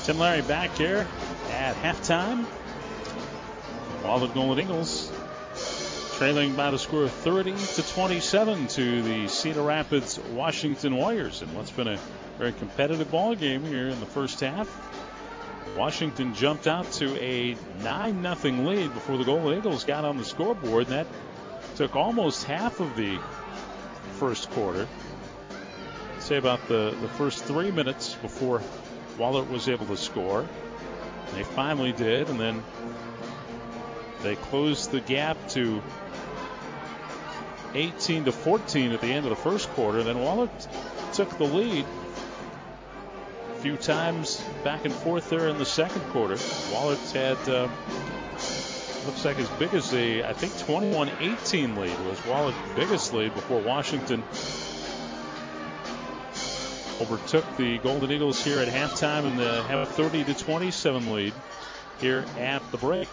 Tim Larry back here at halftime. While the Golden Eagles trailing by the score of 30 to 27 to the Cedar Rapids Washington Warriors in what's been a very competitive ball game here in the first half. Washington jumped out to a 9 0 lead before the Golden Eagles got on the scoreboard. That took almost half of the first quarter. Say about the, the first three minutes before Wahlert was able to score. They finally did, and then they closed the gap to 18 to 14 at the end of the first quarter. Then Wahlert took the lead a few times back and forth there in the second quarter. Wahlert had uh, looks like as big as the I think 21-18 lead was Wahlert's biggest lead before Washington overtook the Golden Eagles here at halftime and uh, have a 30 to 27 lead here at the break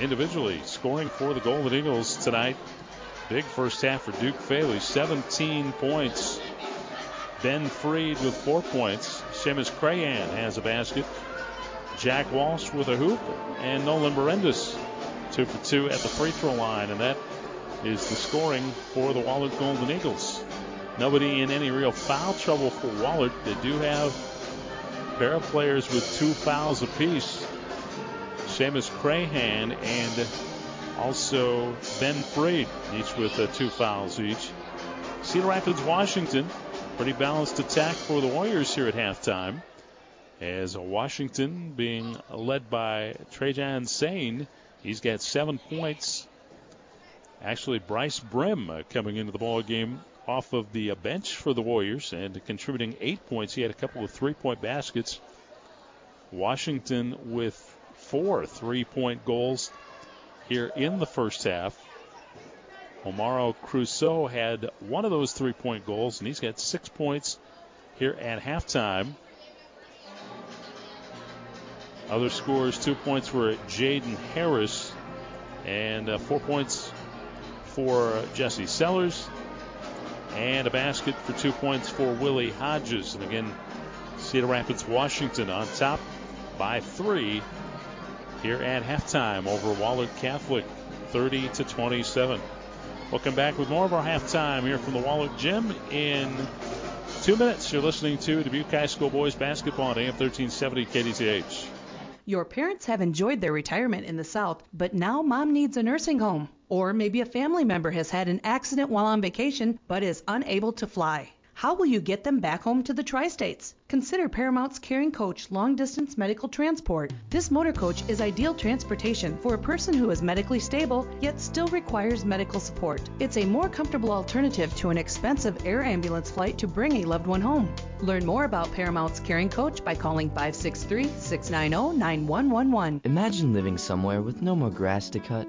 individually scoring for the Golden Eagles tonight. Big first half for Duke Faley, 17 points. Ben Freed with four points. Seamus Crahan has a basket. Jack Walsh with a hoop. And Nolan Berendis, two for two at the free throw line. And that is the scoring for the Wahlert Golden Eagles. Nobody in any real foul trouble for Wahlert. They do have a pair of players with two fouls apiece. Seamus Crahan and also Ben Freed, each with uh, two fouls each. Cedar Rapids, Washington, pretty balanced attack for the Warriors here at halftime. As Washington being led by Trajan Sane, he's got seven points. Actually, Bryce Brim uh, coming into the ball game off of the uh, bench for the Warriors and contributing eight points. He had a couple of three-point baskets. Washington with four three point goals here in the first half. Omaro Crusoe had one of those three point goals, and he's got six points here at halftime. Other scores two points for Jaden Harris, and uh, four points for Jesse Sellers, and a basket for two points for Willie Hodges. And again, Cedar Rapids, Washington on top by three here at halftime over Wahlert Catholic, 30 to 27. We'll come back with more of our halftime here from the Wahlert Gym in two minutes. You're listening to Dubuque High School Boys Basketball on AM 1370 KDTH. Your parents have enjoyed their retirement in the South, but now mom needs a nursing home. Or maybe a family member has had an accident while on vacation but is unable to fly. How will you get them back home to the tri states? Consider Paramount's Caring Coach long distance medical transport. This motor coach is ideal transportation for a person who is medically stable yet still requires medical support. It's a more comfortable alternative to an expensive air ambulance flight to bring a loved one home. Learn more about Paramount's Caring Coach by calling 563 690 9111. Imagine living somewhere with no more grass to cut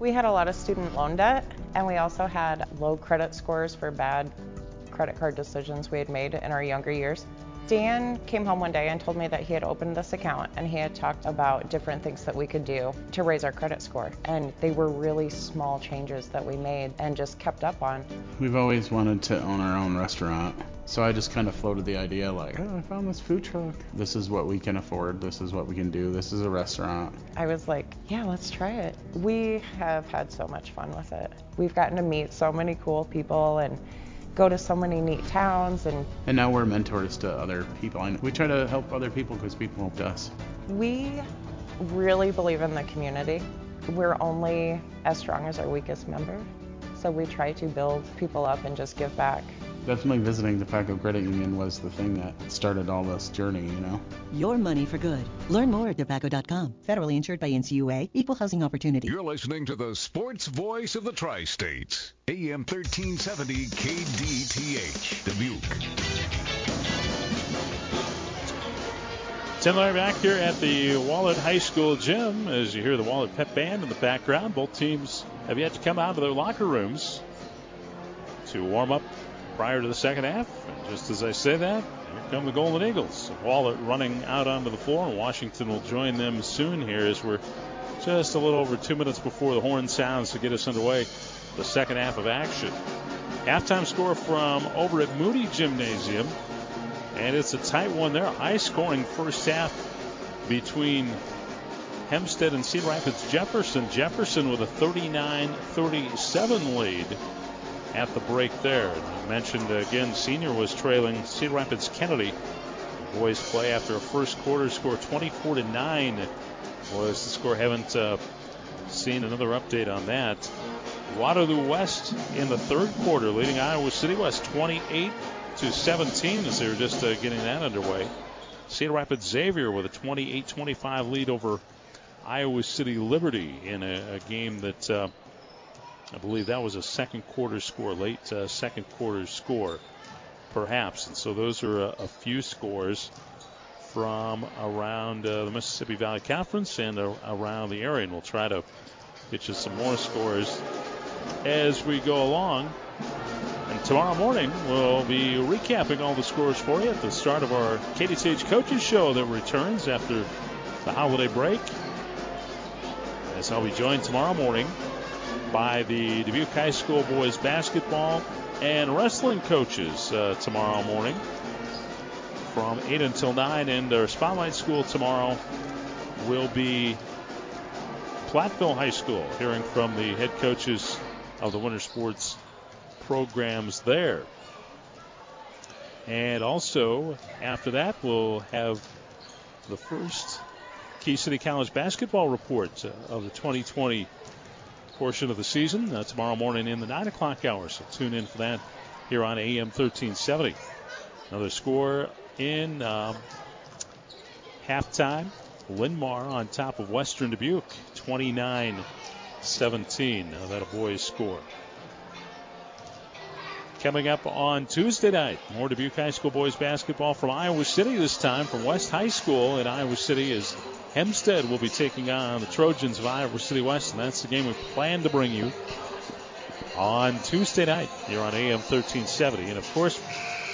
We had a lot of student loan debt, and we also had low credit scores for bad credit card decisions we had made in our younger years. Dan came home one day and told me that he had opened this account and he had talked about different things that we could do to raise our credit score. And they were really small changes that we made and just kept up on. We've always wanted to own our own restaurant. So I just kind of floated the idea like, oh, I found this food truck. This is what we can afford. This is what we can do. This is a restaurant. I was like, yeah, let's try it. We have had so much fun with it. We've gotten to meet so many cool people and go to so many neat towns and and now we're mentors to other people and we try to help other people because people helped us we really believe in the community we're only as strong as our weakest member so we try to build people up and just give back definitely visiting Dupaco Credit Union was the thing that started all this journey, you know. Your money for good. Learn more at dupaco.com. Federally insured by NCUA, Equal Housing Opportunity. You're listening to the sports voice of the Tri-States. AM 1370 KDTH, Dubuque. Tim Larry back here at the Wahlert High School gym as you hear the Wahlert Pep Band in the background. Both teams have yet to come out of their locker rooms to warm up prior to the second half. And just as I say that, here come the Golden Eagles. Wahlert running out onto the floor, and Washington will join them soon here as we're just a little over two minutes before the horn sounds to get us underway the second half of action. Halftime score from over at Moody Gymnasium. And it's a tight one there. High scoring first half between Hempstead and Cedar Rapids Jefferson. Jefferson with a 39 37 lead at the break there. Mentioned again, senior was trailing Cedar Rapids Kennedy. Boys play after a first quarter score 24 to 9 was the score. Haven't uh, seen another update on that. Waterloo West in the third quarter, leading Iowa City West 28 to 17 as they were just uh, getting that underway. Cedar Rapids Xavier with a 28-25 lead over Iowa City Liberty in a, a game that uh, I believe that was a second quarter score, late uh, second quarter score, perhaps. And so those are a, a few scores from around uh, the Mississippi Valley Conference and around the area. And we'll try to get you some more scores as we go along. And tomorrow morning, we'll be recapping all the scores for you at the start of our KDTH Coaches Show that returns after the holiday break. As I'll be joined tomorrow morning by the Dubuque High School boys basketball and wrestling coaches uh, tomorrow morning from 8 until 9. And our Spotlight School tomorrow will be Platteville High School, hearing from the head coaches of the winter sports programs there. And also, after that, we'll have the first Key City College basketball report uh, of the 2020 portion of the season uh, tomorrow morning in the 9 o'clock hour. So tune in for that here on AM 1370. Another score in um, halftime. Linn-Mar on top of Western Dubuque, 29 17. Now that a boys score. Coming up on Tuesday night, more Dubuque High School boys basketball from Iowa City this time from West High School in Iowa City as Hempstead will be taking on the Trojans of Iowa City West, and that's the game we plan to bring you on Tuesday night here on AM 1370. And of course,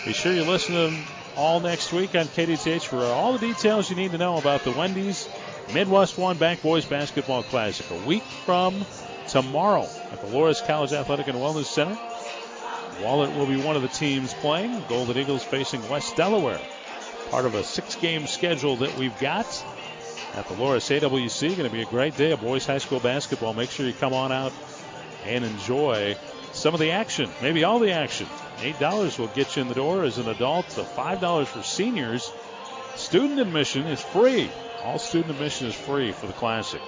be sure you listen to them all next week on KDTH for all the details you need to know about the Wendy's Midwest One Bank Boys Basketball Classic. A week from tomorrow at the Loras College Athletic and Wellness Center. Wahlert will be one of the teams playing. Golden Eagles facing West Delaware. Part of a six game schedule that we've got at the Loras AWC. Going to be a great day of boys high school basketball. Make sure you come on out and enjoy some of the action, maybe all the action. $8 will get you in the door as an adult, the $5 for seniors. Student admission is free. All student admission is free for the Classic.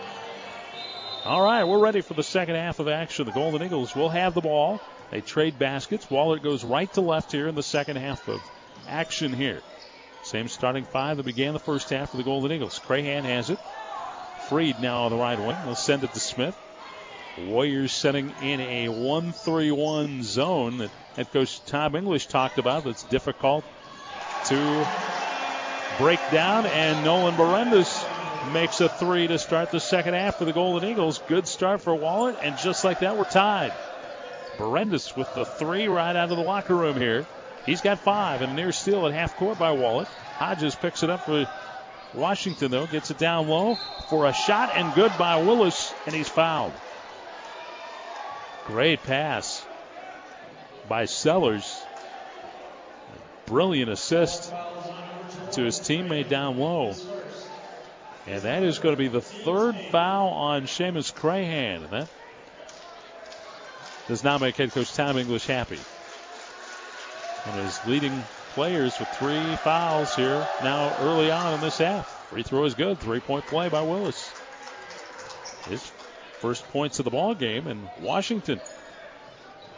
All right, we're ready for the second half of action. The Golden Eagles will have the ball. They trade baskets. Wahlert goes right to left here in the second half of action here. Same starting five that began the first half for the Golden Eagles. Crahan has it. Freed now on the right wing. They'll send it to Smith. Warriors setting in a 1 3 1 zone that head coach Tom English talked about that's difficult to break down. And Nolan Berendis makes a three to start the second half for the Golden Eagles. Good start for Wahlert, and just like that, we're tied. Berendis with the three right out of the locker room here. He's got five, and near steal at half court by Wahlert. Hodges picks it up for Washington, though, gets it down low for a shot, and good by Willis, and he's fouled. Great pass by Sellers. Brilliant assist to his teammate down low. And that is going to be the third foul on Seamus Crahan. That does not make head coach Tom English happy. And his leading players with three fouls here now early on in this half. Free throw is good. Three point play by Willis. His first points of the ball game, and Washington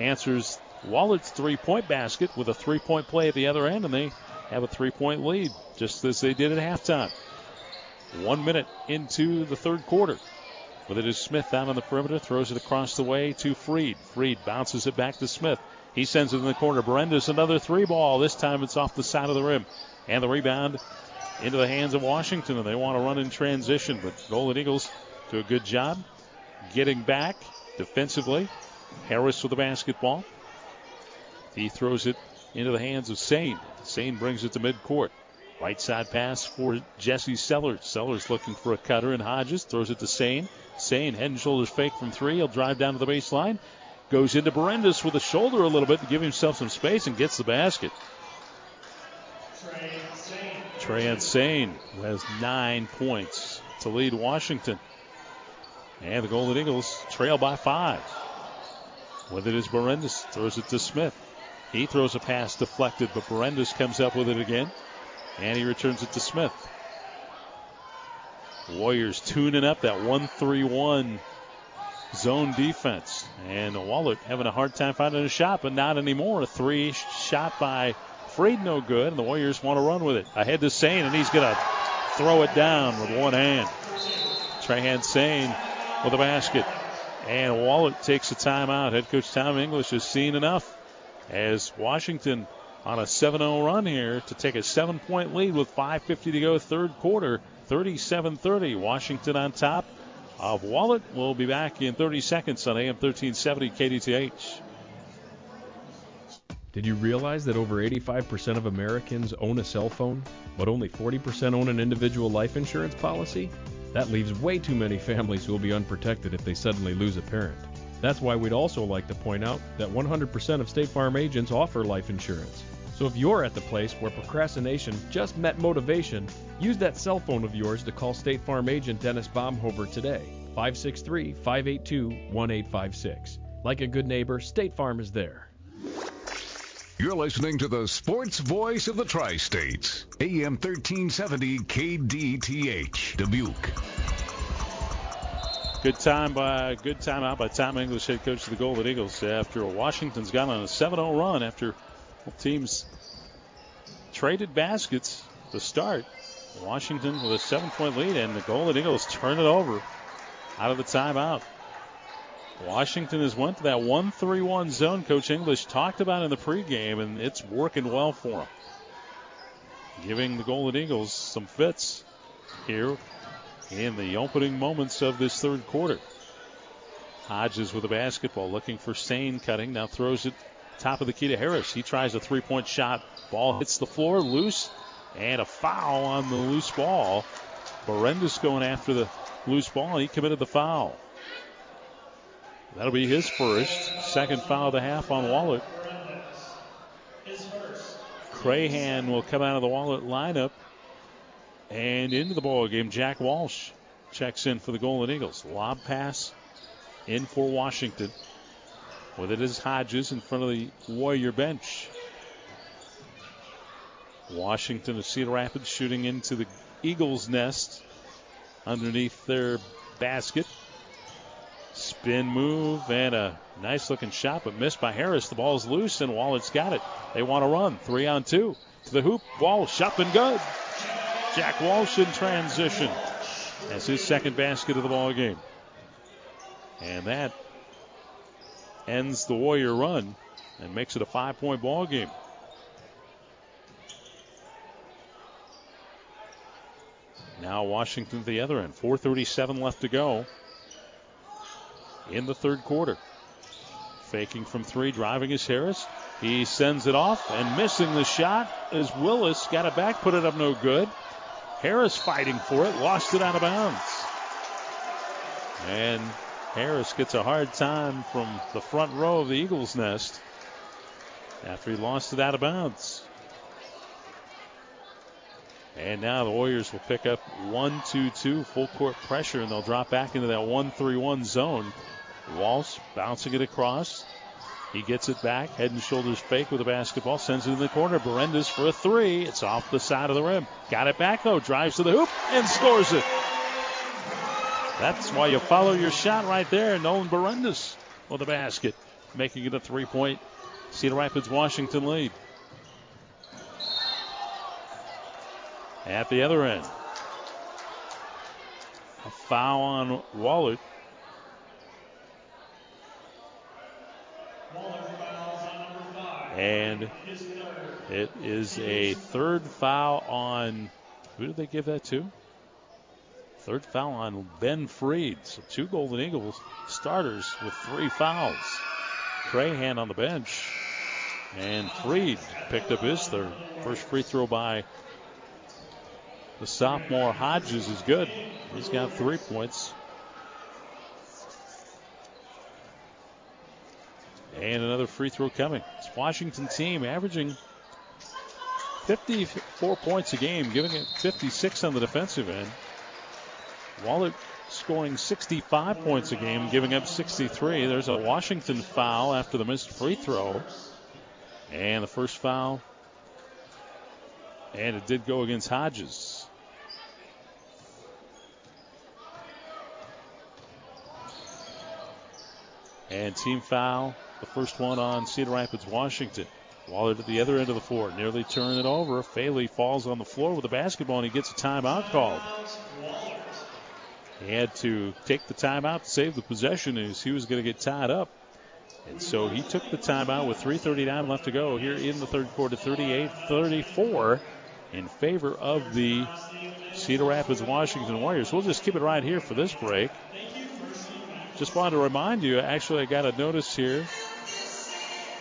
answers Wahlert's three point basket with a three point play at the other end, and they have a three point lead, just as they did at halftime. One minute into the third quarter. With it is Smith down on the perimeter, throws it across the way to Freed. Freed bounces it back to Smith. He sends it in the corner. Berendis another three ball. This time it's off the side of the rim. And the rebound into the hands of Washington, and they want to run in transition. But Golden Eagles do a good job getting back defensively. Harris with the basketball. He throws it into the hands of Sane. Sane brings it to midcourt. Right side pass for Jesse Sellers. Sellers looking for a cutter, and Hodges throws it to Sane. Sane, head and shoulders fake from three. He'll drive down to the baseline. Goes into Berendis with the shoulder a little bit to give himself some space and gets the basket. Trey Sane has nine points to lead Washington. And the Golden Eagles trail by five. With it is Berendis. Throws it to Smith. He throws a pass deflected, but Berendis comes up with it again. And he returns it to Smith. Warriors tuning up that 1 3 1 zone defense. And Wahlert having a hard time finding a shot, but not anymore. A three shot by Freed, no good. And the Warriors want to run with it. Ahead to Sane, and he's going to throw it down with one hand. Trahan Sane with a basket. And Wahlert takes a timeout. Head coach Tom English has seen enough as Washington on a 7 0 run here to take a seven point lead with 5.50 to go, third quarter, 37 30. Washington on top of Wahlert. We'll be back in 30 seconds on AM 1370 KDTH. Did you realize that over 85% of Americans own a cell phone, but only 40% own an individual life insurance policy? That leaves way too many families who will be unprotected if they suddenly lose a parent. That's why we'd also like to point out that 100% of State Farm agents offer life insurance. So if you're at the place where procrastination just met motivation, use that cell phone of yours to call State Farm agent Dennis Baumhover today. 563 582 1856. Like a good neighbor, State Farm is there. You're listening to the sports voice of the Tri States, AM 1370 KDTH, Dubuque. Good time by good time out by Tom English, head coach of the Golden Eagles. After Washington's gone on a 7-0 run after teams traded baskets to start. Washington with a seven-point lead, and the Golden Eagles turn it over out of the timeout. Washington has went to that 1-3-1 zone Coach English talked about in the pregame, and it's working well for them. Giving the Golden Eagles some fits here in the opening moments of this third quarter. Hodges with the basketball, looking for Sane cutting. Now throws it top of the key to Harris. He tries a three point shot. Ball hits the floor, loose, and a foul on the loose ball. Berendis going after the loose ball. He committed the foul. That'll be his first. Second foul of the half on Wahlert. Crahan will come out of the Wahlert lineup and into the ball game. Jack Walsh checks in for the Golden Eagles. Lob pass in for Washington. With it is Hodges in front of the Warrior bench. Washington of Cedar Rapids shooting into the Eagles' nest underneath their basket. Spin move and a nice looking shot, but missed by Harris. The ball's loose and Wahlert's got it. They want to run. Three on two. To the hoop. Walsh up and good. Jack Walsh in transition. That's his second basket of the ball game. And that ends the Warrior run and makes it a five point ball game. Now Washington at the other end. 4.37 left to go in the third quarter. Faking from three, driving is Harris. He sends it off and missing the shot as Willis got it back, put it up no good. Harris fighting for it, lost it out of bounds. And Harris gets a hard time from the front row of the Eagles' nest after he lost it out of bounds. And now the Warriors will pick up 1 2 2 full court pressure, and they'll drop back into that 1 3 1 zone. Walsh bouncing it across. He gets it back, head and shoulders fake with the basketball, sends it in the corner. Berendis for a three. It's off the side of the rim. Got it back though, drives to the hoop and scores it. That's why you follow your shot right there. Nolan Berendis with the basket, making it a three point Cedar Rapids Washington lead. At the other end, a foul on Wahlert. And it is a third foul on. Who did they give that to? Third foul on Ben Freed. So two Golden Eagles starters with three fouls. Crahan on the bench. And Freed picked up his third. First free throw by the sophomore Hodges is good. He's got three points. And another free throw coming. It's Washington team averaging 54 points a game, giving it 56 on the defensive end. Wahlert scoring 65 points a game, giving up 63. There's a Washington foul after the missed free throw. And the first foul. And it did go against Hodges. And team foul, the first one on Cedar Rapids, Washington. Wahlert at the other end of the floor, nearly turning it over. Faley falls on the floor with the basketball and he gets a timeout called. He had to take the timeout to save the possession as he was going to get tied up. And so he took the timeout with 3.39 left to go here in the third quarter, 38 34 in favor of the Cedar Rapids Washington Warriors. We'll just keep it right here for this break. Just wanted to remind you, actually, I got a notice here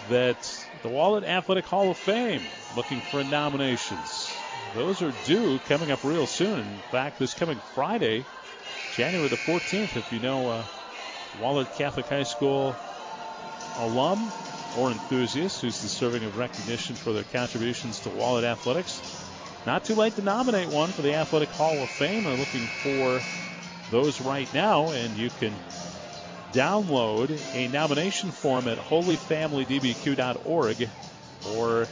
that the Wahlert Athletic Hall of Fame looking for nominations. Those are due coming up real soon. In fact, this coming Friday, January the 14th, if you know a Wahlert Catholic High School alum or enthusiast who's deserving of recognition for their contributions to Wahlert athletics. Not too late to nominate one for the Athletic Hall of Fame. They're looking for those right now, and you can download a nomination form at holyfamilydbq.org or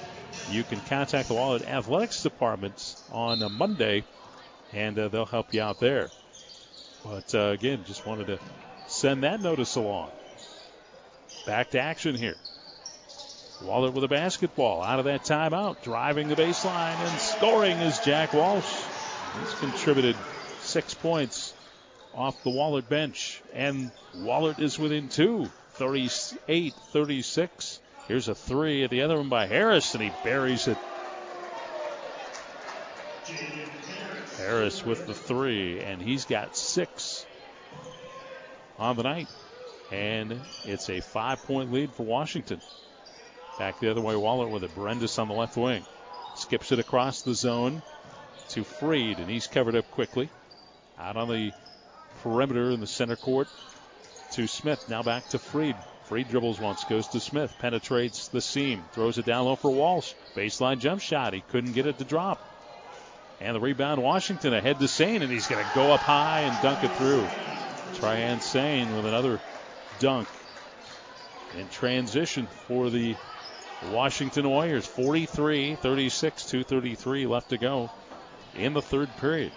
you can contact the Wahlert Athletics Department on Monday and uh, they'll help you out there. But uh, again, just wanted to send that notice along. Back to action here. Wahlert with a basketball out of that timeout, driving the baseline and scoring is Jack Walsh. He's contributed six points off the Wahlert bench, and Wahlert is within two, 38 36. Here's a three at the other one by Harris, and he buries it. Harris with the three, and he's got six on the night. And it's a five point lead for Washington. Back the other way, Wahlert with it. Berendis on the left wing. Skips it across the zone to Freed, and he's covered up quickly. Out on the perimeter in the center court to Smith. Now back to Freed. Freed dribbles once, goes to Smith, penetrates the seam, throws it down low for Walsh. Baseline jump shot. He couldn't get it to drop. And the rebound, Washington ahead to Sane, and he's going to go up high and dunk it through. Tryan Sane with another dunk in transition for the Washington Warriors. 43 36, 2.33 left to go in the third period.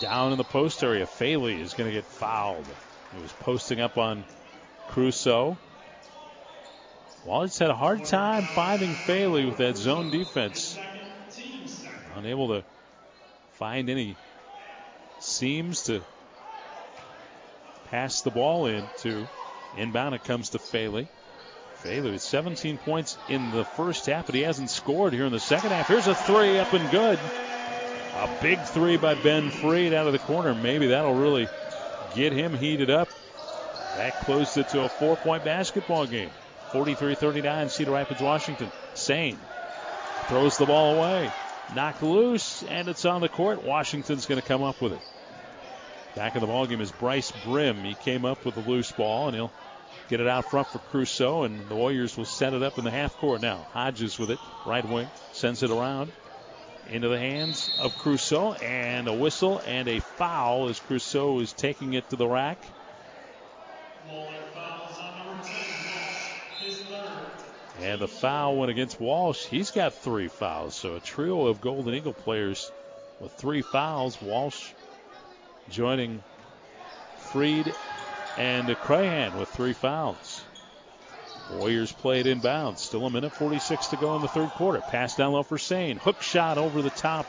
Down in the post area, Faley is going to get fouled. He was posting up on Crusoe. Wahlert had a hard time finding Faley with that zone defense. Unable to find any seams to pass the ball into. Inbound it comes to Faley. Faley with 17 points in the first half, but he hasn't scored here in the second half. Here's a three up and good. A big three by Ben Freed out of the corner. Maybe that'll really get him heated up. That closed it to a four point basketball game. 43 39, Cedar Rapids, Washington. Sane throws the ball away. Knocked loose, and it's on the court. Washington's going to come up with it. Back in the ballgame is Bryce Brim. He came up with a loose ball, and he'll get it out front for Crusoe, and the Warriors will set it up in the half court now. Hodges with it, right wing, sends it around into the hands of Crusoe, and a whistle and a foul as Crusoe is taking it to the rack. And the foul went against Walsh. He's got three fouls. So a trio of Golden Eagle players with three fouls. Walsh joining Freed and Crahan with three fouls. Warriors played inbounds. Still a minute 46 to go in the third quarter. Pass down low for Sane. Hook shot over the top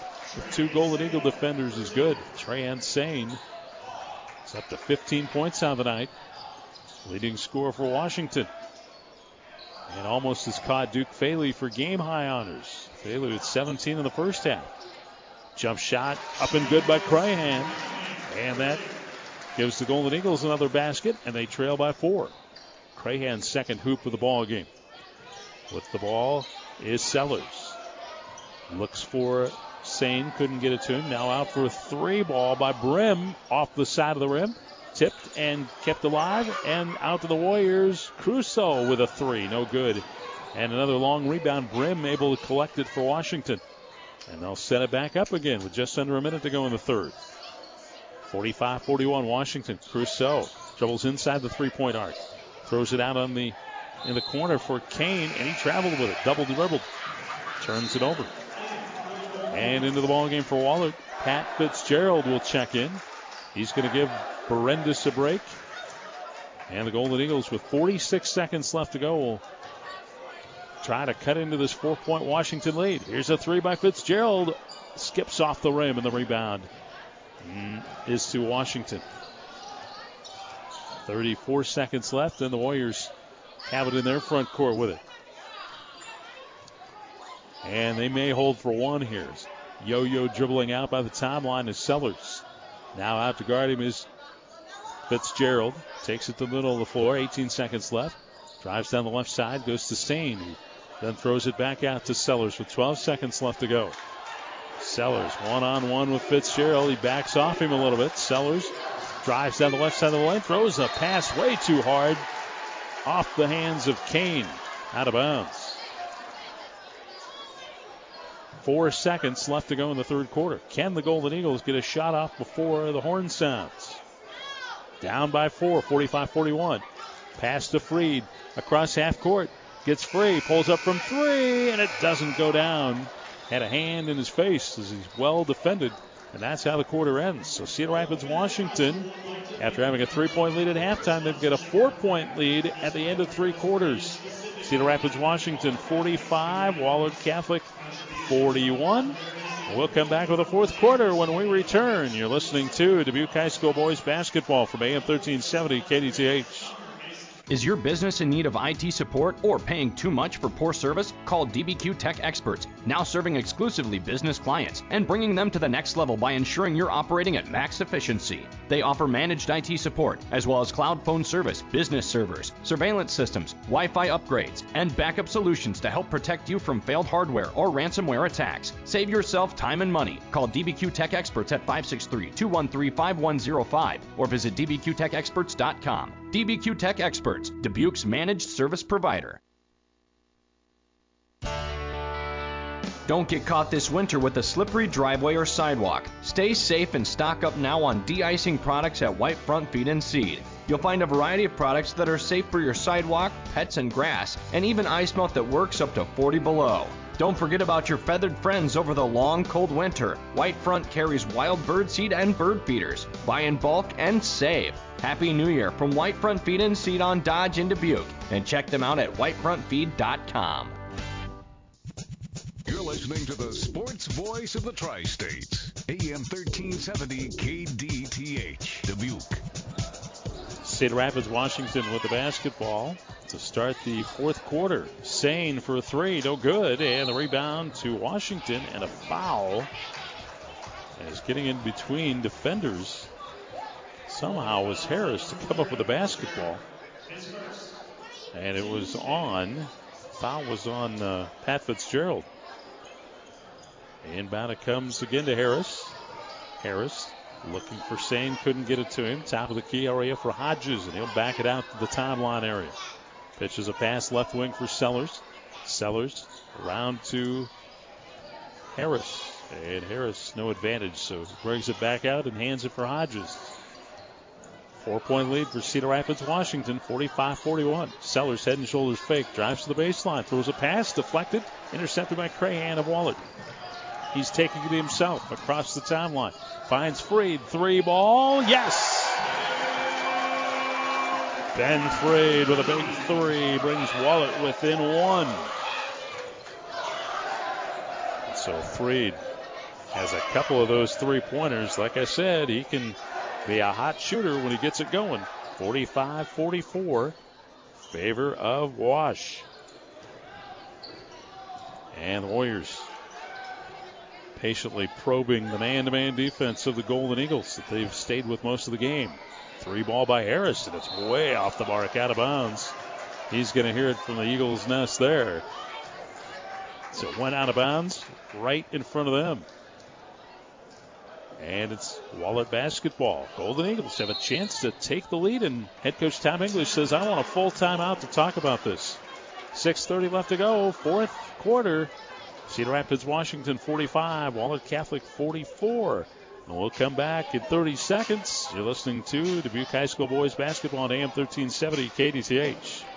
two Golden Eagle defenders is good. Trayan Sane is up to 15 points on the night. Leading scorer for Washington. And almost has caught Duke Faley for game high honors. Faley with 17 in the first half. Jump shot up and good by Crahan. And that gives the Golden Eagles another basket, and they trail by four. Crahan's second hoop of the ball game. With the ball is Sellers. Looks for Sane, couldn't get it to him. Now out for a three ball by Brim off the side of the rim. Tipped and kept alive, and out to the Warriors. Crusoe with a three, no good. And another long rebound. Brim able to collect it for Washington. And they'll set it back up again with just under a minute to go in the third. 45 41 Washington. Crusoe dribbles inside the three point arc. Throws it out on the in the corner for Kane, and he traveled with it. Double dribbled. Turns it over. And into the ball game for Wahlert. Pat Fitzgerald will check in. He's going to give Berendis a break. And the Golden Eagles, with 46 seconds left to go, will try to cut into this four point Washington lead. Here's a three by Fitzgerald. Skips off the rim, and the rebound mm, is to Washington. 34 seconds left, and the Warriors have it in their front court with it. And they may hold for one here. Yo yo dribbling out by the timeline is Sellers. Now out to guard him is Fitzgerald. Takes it to the middle of the floor. 18 seconds left. Drives down the left side. Goes to Sane. Then throws it back out to Sellers with 12 seconds left to go. Sellers one on one with Fitzgerald. He backs off him a little bit. Sellers drives down the left side of the lane. Throws a pass way too hard. Off the hands of Kane. Out of bounds. Four seconds left to go in the third quarter. Can the Golden Eagles get a shot off before the horn sounds? Down by four, 45 41. Pass to Freed across half court. Gets free, pulls up from three, and it doesn't go down. Had a hand in his face as he's well defended, and that's how the quarter ends. So Cedar Rapids, Washington, after having a three point lead at halftime, they've got a four point lead at the end of three quarters. Cedar Rapids, Washington 45, Wahlert Catholic 41. We'll come back with the fourth quarter when we return. You're listening to Dubuque High School Boys Basketball from AM 1370 KDTH. Is your business in need of IT support or paying too much for poor service? Call DBQ Tech Experts, now serving exclusively business clients and bringing them to the next level by ensuring you're operating at max efficiency. They offer managed IT support, as well as cloud phone service, business servers, surveillance systems, Wi Fi upgrades, and backup solutions to help protect you from failed hardware or ransomware attacks. Save yourself time and money. Call DBQ Tech Experts at 563 213 5105 or visit dbqtechexperts.com. DBQ Tech Experts, Dubuque's managed service provider. Don't get caught this winter with a slippery driveway or sidewalk. Stay safe and stock up now on de-icing products at White Front Feed and Seed. You'll find a variety of products that are safe for your sidewalk, pets, and grass, and even ice melt that works up to 40 below. Don't forget about your feathered friends over the long, cold winter. White Front carries wild bird seed and bird feeders. Buy in bulk and save. Happy New Year from White Front Feed and Seed on Dodge in Dubuque. And check them out at whitefrontfeed.com. You're listening to the sports voice of the Tri States, AM 1370 KDTH, Dubuque. Cedar Rapids, Washington with the basketball to start the fourth quarter. Sane for three, no good. And the rebound to Washington and a foul. As getting in between defenders somehow was Harris to come up with a basketball. And it was on. Foul was on uh, Pat Fitzgerald. Inbound it comes again to Harris. Harris looking for Sane, couldn't get it to him. Top of the key area for Hodges, and he'll back it out to the timeline area. Pitches a pass left wing for Sellers. Sellers around to Harris. And Harris, no advantage, so brings it back out and hands it for Hodges. Four point lead for Cedar Rapids, Washington, 45 41. Sellers head and shoulders fake, drives to the baseline, throws a pass, deflected, intercepted by Crahan of Wahlert. He's taking it himself across the timeline. Finds Freed. Three ball. Yes! Ben Freed with a big three brings Wahlert within one. So Freed has a couple of those three pointers. Like I said, he can be a hot shooter when he gets it going. 45 44. Favor of Wash. And the Warriors patiently probing the man to man defense of the Golden Eagles that they've stayed with most of the game. Three ball by Harris, and it's way off the mark, out of bounds. He's going to hear it from the Eagles' nest there. So went out of bounds right in front of them. And it's Wahlert basketball. Golden Eagles have a chance to take the lead, and head coach Tom English says, I want a full timeout to talk about this. 6.30 left to go, fourth quarter. Cedar Rapids, Washington 45, Wahlert Catholic 44. And we'll come back in 30 seconds. You're listening to Dubuque High School Boys Basketball on AM 1370 KDTH.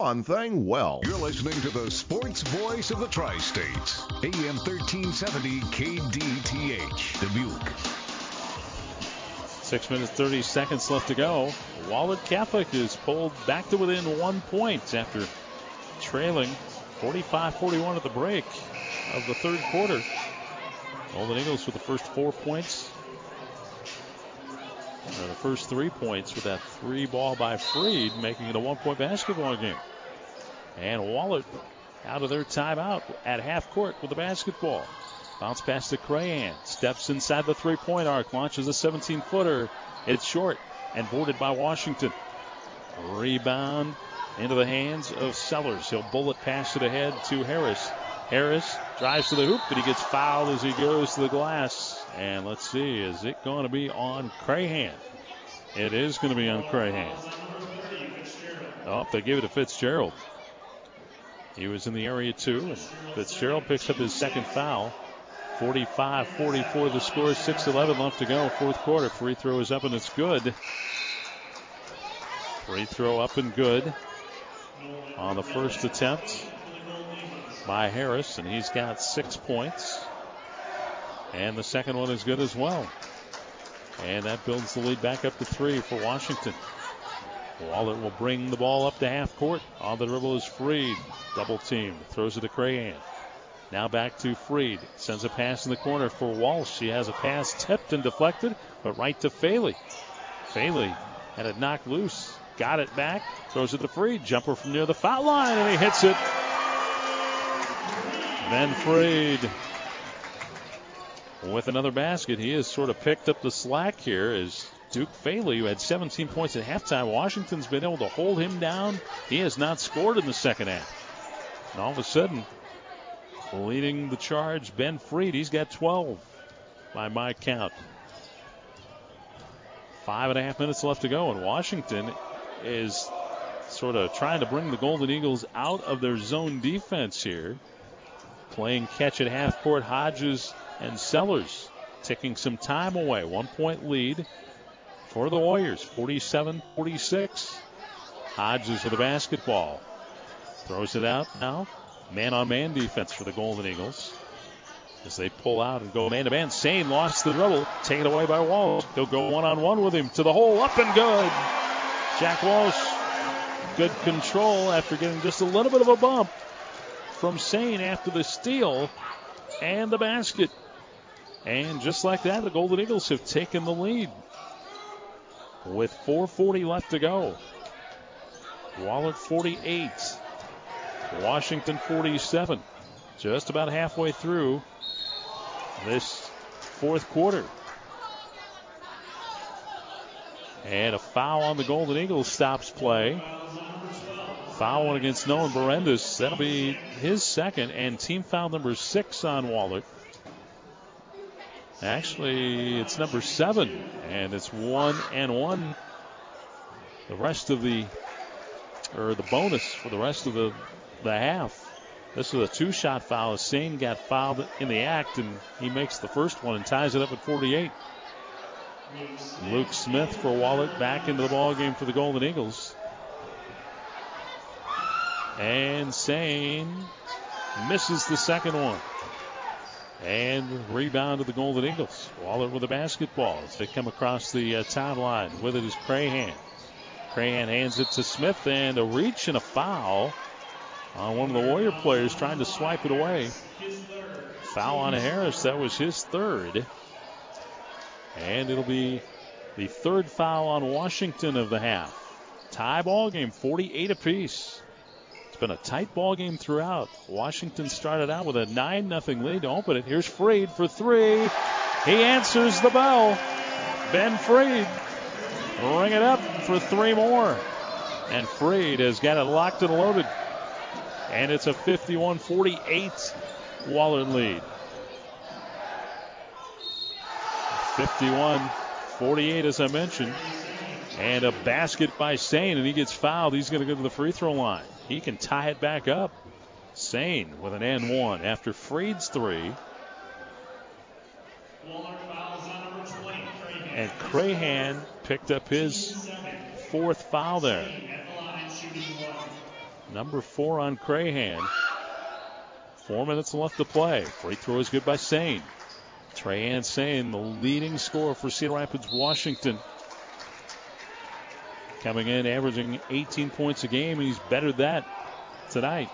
thing well. You're listening to the sports voice of the Tri States, AM 1370 KDTH, Dubuque. Six minutes, 30 seconds left to go. Wahlert Catholic is pulled back to within one point after trailing 45 41 at the break of the third quarter. Golden Eagles with the first four points. Or the first three points with that three ball by Freed, making it a one point basketball game. And Wahlert out of their timeout at half court with the basketball. Bounce pass to Crahan. Steps inside the three point arc. Launches a 17 footer. It's short and boarded by Washington. Rebound into the hands of Sellers. He'll bullet pass it ahead to Harris. Harris drives to the hoop, but he gets fouled as he goes to the glass. And let's see, is it going to be on Crahan? It is going to be on Crahan. Oh, they give it to Fitzgerald. He was in the area too, and Fitzgerald picks up his second foul. 45 44 the score, 6 11 left to go, fourth quarter. Free throw is up and it's good. Free throw up and good on the first attempt by Harris, and he's got six points. And the second one is good as well. And that builds the lead back up to three for Washington. Wahlert will bring the ball up to half court. On the dribble is Freed. Double team. Throws it to Crahan. Now back to Freed. Sends a pass in the corner for Walsh. She has a pass tipped and deflected, but right to Faley. Faley had it knocked loose. Got it back. Throws it to Freed. Jumper from near the foul line, and he hits it. Ben Freed with another basket. He has sort of picked up the slack here as Duke Faley, who had 17 points at halftime, Washington's been able to hold him down. He has not scored in the second half. And all of a sudden, leading the charge, Ben Freed, he's got 12 by my count. Five and a half minutes left to go, and Washington is sort of trying to bring the Golden Eagles out of their zone defense here. Playing catch at half court, Hodges and Sellers taking some time away. One point lead for the Warriors, 47 46. Hodges with the basketball. Throws it out now. Man on man defense for the Golden Eagles. As they pull out and go man to man. Sane lost the dribble. Taken away by Walsh. They'll go one on one with him to the hole. Up and good. Jack Walsh. Good control after getting just a little bit of a bump from Sane after the steal and the basket. And just like that, the Golden Eagles have taken the lead with 4.40 left to go. Wahlert 48, Washington 47. Just about halfway through this fourth quarter. And a foul on the Golden Eagles stops play. Foul against Nolan Berendis. That'll be his second, and team foul number six on Wahlert. Actually, it's number seven, and it's one and one. The rest of the, or the bonus for the rest of the, the half. This is a two shot foul. Sane got fouled in the act, and he makes the first one and ties it up at 48. Luke Smith for Wahlert back into the ball game for the Golden Eagles. And Sane misses the second one. And rebound to the Golden Eagles. Wahlert with the basketball as they come across the uh, timeline. With it is Crahan. Crahan hands it to Smith and a reach and a foul on one of the Warrior players trying to swipe it away. Foul on Harris. That was his third. And it'll be the third foul on Washington of the half. Tie ball game, 48 apiece been a tight ball game throughout. Washington started out with a 9 0 lead to open it. Here's Freed for three. He answers the bell. Ben Freed. Ring it up for three more. And Freed has got it locked and loaded. And it's a 51 48 Wahlert lead. 51 48, as I mentioned. And a basket by Sane, and he gets fouled. He's going to go to the free throw line. He can tie it back up. Sane with an N one after Freed's three. And Crahan picked up his fourth foul there. Number four on Crahan. Four minutes left to play. Free throw is good by Sane. Trahan Sane, the leading scorer for Cedar Rapids, Washington. Coming in, averaging 18 points a game. He's better that tonight.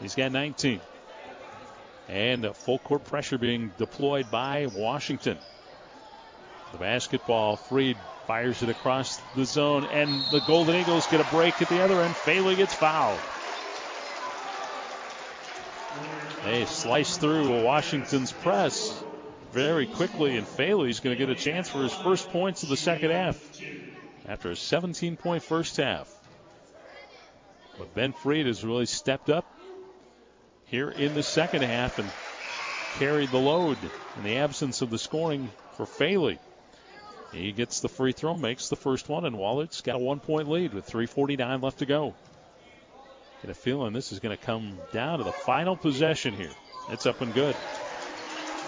He's got 19. And full court pressure being deployed by Washington. The basketball, Freed fires it across the zone, and the Golden Eagles get a break at the other end. Faley gets fouled. They slice through Washington's press very quickly, and Faley's going to get a chance for his first points of the second half after a 17 point first half. But Ben Freed has really stepped up here in the second half and carried the load in the absence of the scoring for Faley. He gets the free throw, makes the first one, and Wahlert's got a one point lead with 3.49 left to go. Get a feeling this is going to come down to the final possession here. It's up and good.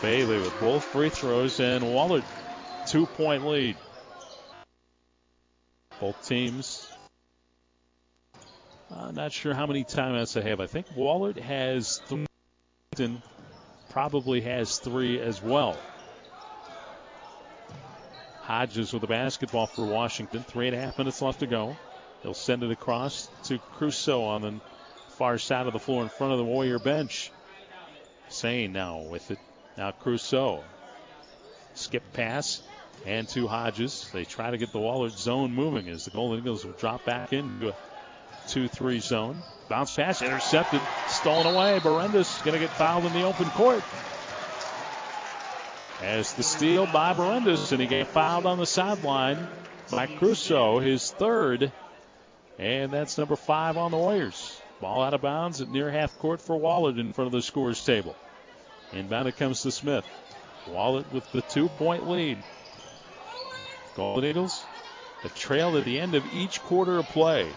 Faley with both free throws, and Wahlert two point lead. Both teams I'm not sure how many timeouts they have. I think Wahlert has three. Probably has three as well. Hodges with the basketball for Washington. Three and a half minutes left to go. He'll send it across to Crusoe on the far side of the floor in front of the Warrior bench. Sane now with it. Now Crusoe. Skip pass and to Hodges. They try to get the Wahlert zone moving as the Golden Eagles will drop back into a 2 3 zone. Bounce pass intercepted, stolen away. Berendis going to get fouled in the open court. As the steal by Berendis, and he got fouled on the sideline by Crusoe, his third. And that's number five on the Warriors. Ball out of bounds at near half court for Wahlert in front of the scores table. Inbound it comes to Smith. Wahlert with the two point lead. Golden Eagles have trailed at the end of each quarter of play.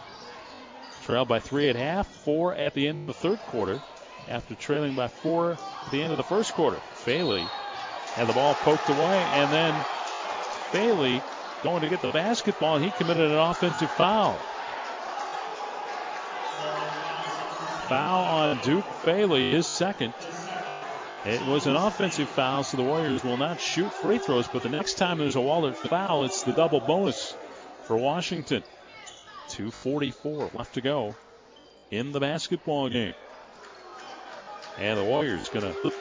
Trailed by three at half, four at the end of the third quarter, after trailing by four at the end of the first quarter. Faley had the ball poked away, and then Faley going to get the basketball, and he committed an offensive foul. Foul on Duke Faley, his second. It was an offensive foul, so the Warriors will not shoot free throws, but the next time there's a Wahlert foul, it's the double bonus for Washington. 2.44 left to go in the basketball game. And the Warriors going to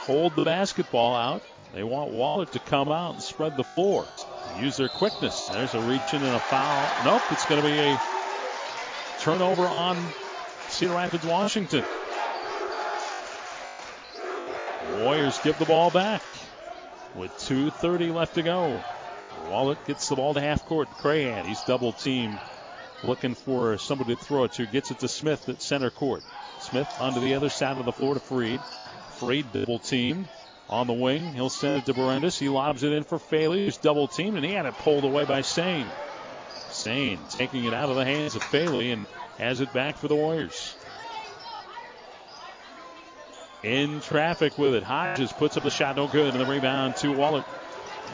hold the basketball out. They want Wahlert to come out and spread the floor. Use their quickness. There's a reach in and a foul. Nope, it's going to be a turnover on Cedar Rapids, Washington. Warriors give the ball back with 2.30 left to go. Wahlert gets the ball to half court. Crahan, he's double teamed, looking for somebody to throw it to. Gets it to Smith at center court. Smith onto the other side of the floor to Freed. Freed double teamed on the wing. He'll send it to Berendis. He lobs it in for Faley, who's double teamed, and he had it pulled away by Sane. Sane taking it out of the hands of Faley and has it back for the Warriors. In traffic with it. Hodges puts up the shot, no good, and the rebound to Wahlert.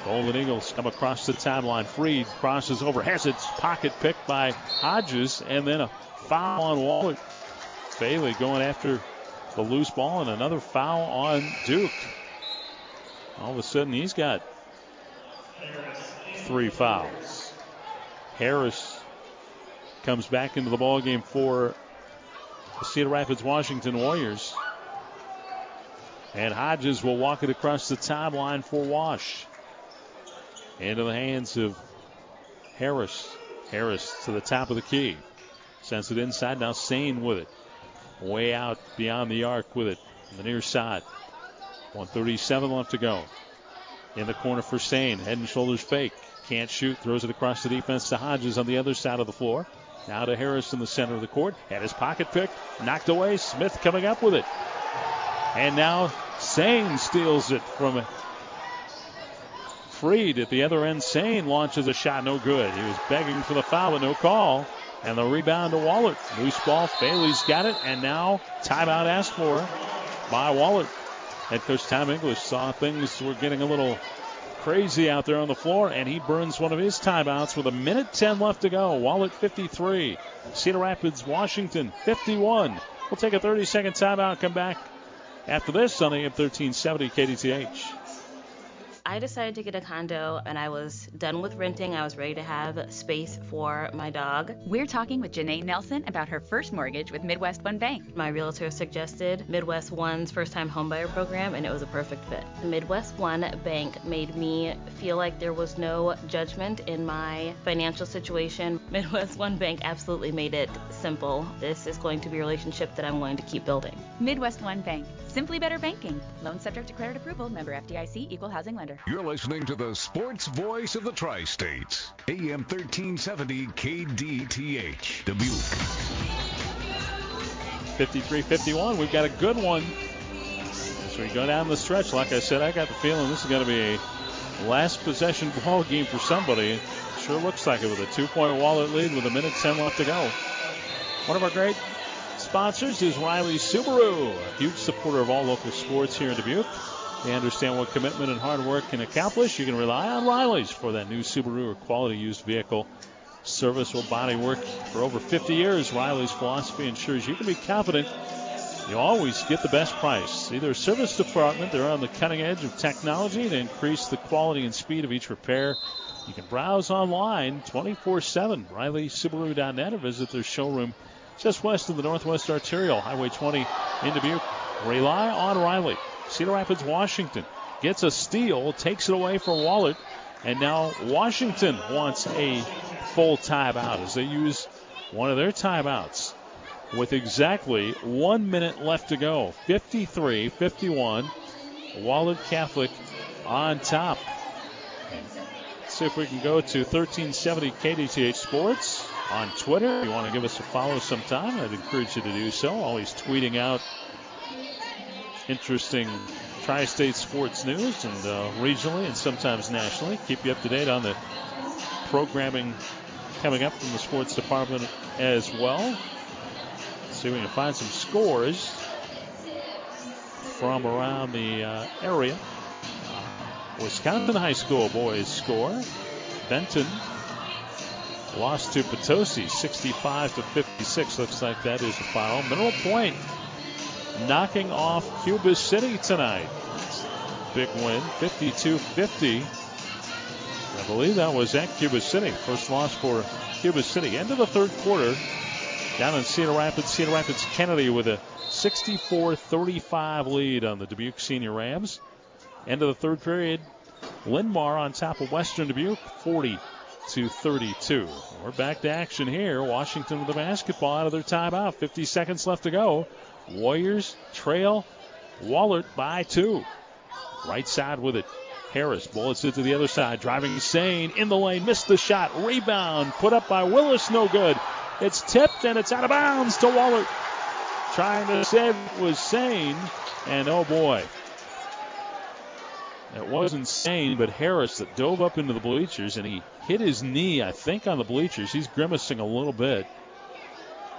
Golden Eagles come across the timeline. Freed crosses over, has its pocket picked by Hodges, and then a foul on Wahlert. Faley going after the loose ball, and another foul on Duke. All of a sudden, he's got three fouls. Harris comes back into the ball game for the Cedar Rapids Washington Warriors. And Hodges will walk it across the timeline for Wash. Into the hands of Harris. Harris to the top of the key. Sends it inside. Now Sane with it. Way out beyond the arc with it. On the near side. 137 left to go. In the corner for Sane. Head and shoulders fake. Can't shoot. Throws it across the defense to Hodges on the other side of the floor. Now to Harris in the center of the court. Had his pocket picked. Knocked away. Smith coming up with it. And now Sane steals it from Freed at the other end. Sane launches a shot, no good. He was begging for the foul, but no call. And the rebound to Wahlert. Loose ball. Faley's got it. And now timeout asked for by Wahlert. Head coach Tom English saw things were getting a little crazy out there on the floor, and he burns one of his timeouts with a minute 10 left to go. Wahlert 53. Cedar Rapids, Washington 51. We'll take a 30 second timeout, come back after this on AM 1370 KDTH. I decided to get a condo and I was done with renting. I was ready to have space for my dog. We're talking with Janae Nelson about her first mortgage with Midwest One Bank. My realtor suggested Midwest One's first time homebuyer program and it was a perfect fit. Midwest One Bank made me feel like there was no judgment in my financial situation. Midwest One Bank absolutely made it simple. This is going to be a relationship that I'm going to keep building. Midwest One Bank. Simply better banking. Loan subject to credit approval. Member FDIC. Equal housing lender. You're listening to the sports voice of the Tri-States. AM 1370 KDTH. Dubuque. 53-51. We've got a good one. As we go down the stretch, like I said, I got the feeling this is going to be a last possession ball game for somebody. Sure looks like it with a two-point Wahlert lead with a minute 10 left to go. One of our great sponsors is Riley Subaru, a huge supporter of all local sports here in Dubuque. They understand what commitment and hard work can accomplish. You can rely on Riley's for that new Subaru or quality used vehicle service or body work for over 50 years. Riley's philosophy ensures you can be confident you always get the best price. Either service department, they're on the cutting edge of technology to increase the quality and speed of each repair. You can browse online 24 7, RileySubaru.net, or visit their showroom just west of the Northwest Arterial, Highway 20 in Dubuque. Rely on Riley. Cedar Rapids, Washington gets a steal, takes it away from Wahlert, and now Washington wants a full timeout as they use one of their timeouts with exactly one minute left to go. 53 51. Wahlert Catholic on top. Let's see if we can go to 1370 KDTH Sports on Twitter. If you want to give us a follow sometime, I'd encourage you to do so. Always tweeting out interesting tri state sports news and uh, regionally and sometimes nationally. Keep you up to date on the programming coming up from the sports department as well. See if we can find some scores from around the uh, area. Wisconsin High School boys score. Benton lost to Potosi 65 to 56. Looks like that is the final. Mineral Point knocking off Cuba City tonight. Big win, 52 50. I believe that was at Cuba City. First loss for Cuba City. End of the third quarter down in Cedar Rapids. Cedar Rapids Kennedy with a 64 35 lead on the Dubuque Senior Rams. End of the third period, Linn-Mar on top of Western Dubuque 40 to 32. We're back to action here. Washington with the basketball out of their timeout. 50 seconds left to go. Warriors trail Wahlert by two. Right side with it. Harris bullets it to the other side. Driving Sane in the lane. Missed the shot. Rebound put up by Willis. No good. It's tipped and it's out of bounds to Wahlert. Trying to save was Sane. And oh boy. It was insane, but Harris that dove up into the bleachers and he hit his knee, I think, on the bleachers. He's grimacing a little bit.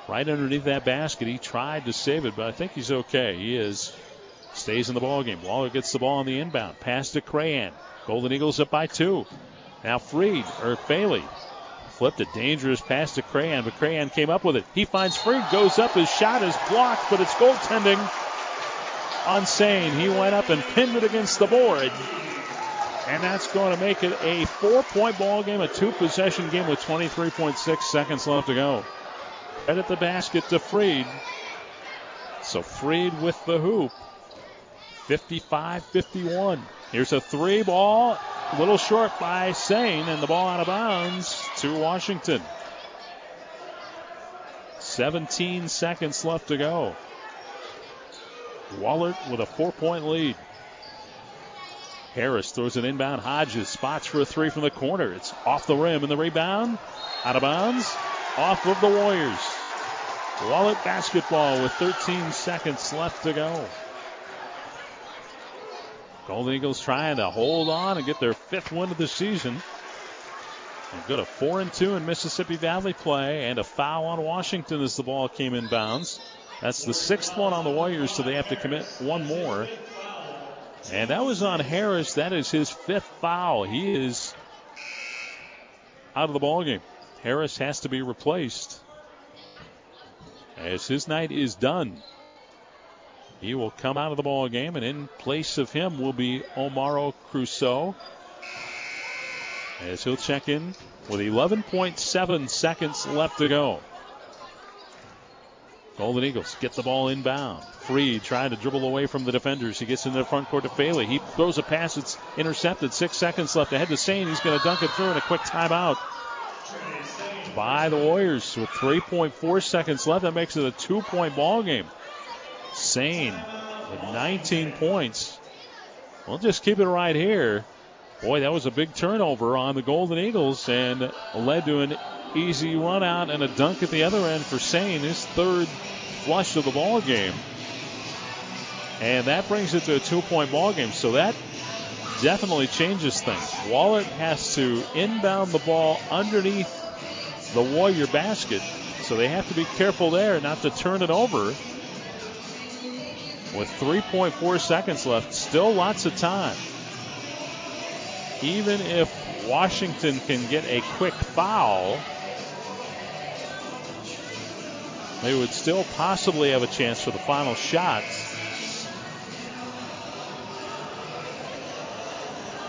Right underneath that basket. He tried to save it, but I think he's okay. He is. Stays in the ball game. Wahlert gets the ball on the inbound. Pass to Crahan. Golden Eagles up by two. Now Freed or Faley flipped a dangerous pass to Crahan, but Crahan came up with it. He finds Freed, goes up, his shot is blocked, but it's goaltending on Sane. He went up and pinned it against the board. And that's going to make it a four point ball game, a two possession game with 23.6 seconds left to go. Right at the basket to Freed. So Freed with the hoop. 55 51. Here's a three ball. A little short by Sane, and the ball out of bounds to Washington. 17 seconds left to go. Wahlert with a four point lead. Harris throws it inbound. Hodges spots for a three from the corner. It's off the rim and the rebound. Out of bounds. Off of the Warriors. Wahlert basketball with 13 seconds left to go. Golden Eagles trying to hold on and get their fifth win of the season. And go to four and two in Mississippi Valley play, and a foul on Washington as the ball came in bounds. That's the sixth one on the Warriors, so they have to commit one more. And that was on Harris. That is his fifth foul. He is out of the ball game. Harris has to be replaced as his night is done. He will come out of the ball game, and in place of him will be Omaro Crusoe. As he'll check in with 11.7 seconds left to go. Golden Eagles get the ball inbound. Freed trying to dribble away from the defenders. He gets into the front court to Faley. He throws a pass. It's intercepted. Six seconds left ahead to Sane. He's going to dunk it through in a quick timeout by the Warriors with 3.4 seconds left. That makes it a two point ball game. Sane with 19 points. We'll just keep it right here. Boy, that was a big turnover on the Golden Eagles and led to an easy run out and a dunk at the other end for Sane, his third flush of the ball game. And that brings it to a two point ball game. So that definitely changes things. Wahlert has to inbound the ball underneath the Warrior basket. So they have to be careful there not to turn it over. With 3.4 seconds left, still lots of time. Even if Washington can get a quick foul, they would still possibly have a chance for the final shots.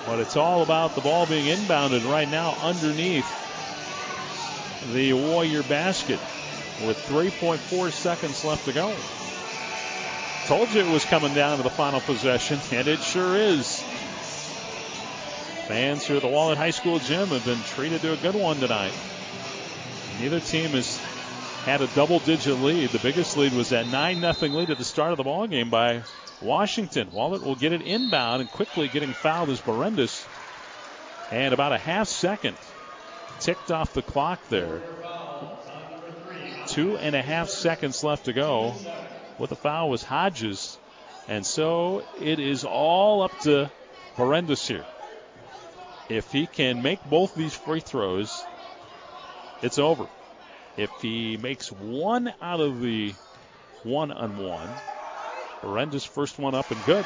But it's all about the ball being inbounded right now underneath the Warrior basket with 3.4 seconds left to go. Told you it was coming down to the final possession, and it sure is. Fans here at the Wahlert High School gym have been treated to a good one tonight. Neither team has had a double-digit lead. The biggest lead was that 9-0 lead at the start of the ball game by Washington. Wahlert will get it inbound and quickly getting fouled is Berendis. And about a half second ticked off the clock there. Two and a half seconds left to go. With the foul was Hodges. And so it is all up to Berendis here. If he can make both these free throws, it's over. If he makes one out of the one on one, Berendis first one up and good.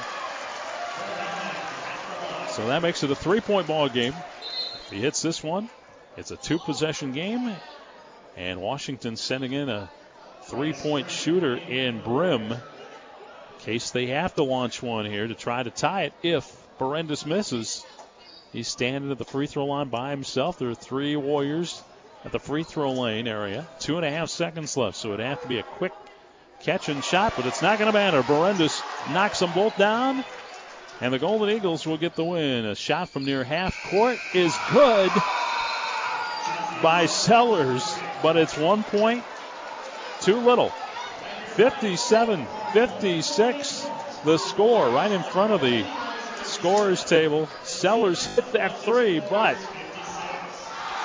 So that makes it a three point ball game. If he hits this one, it's a two possession game. And Washington sending in a three point shooter in Brim. In case they have to launch one here to try to tie it if Berendis misses. He's standing at the free throw line by himself. There are three Warriors at the free throw lane area. Two and a half seconds left, so it'd have to be a quick catch and shot, but it's not going to matter. Berendis knocks them both down, and the Golden Eagles will get the win. A shot from near half court is good by Sellers, but it's one point too little. 57 56, the score right in front of the scorers table. Sellers hit that three, but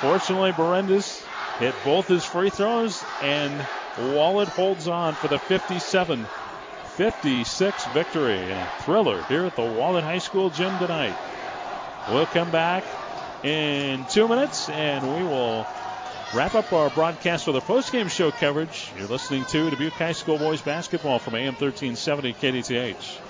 fortunately, Berendis hit both his free throws, and Wahlert holds on for the 57 56 victory. And a thriller here at the Wahlert High School gym tonight. We'll come back in two minutes, and we will wrap up our broadcast with a post-game show coverage. You're listening to Dubuque High School boys basketball from AM 1370 KDTH.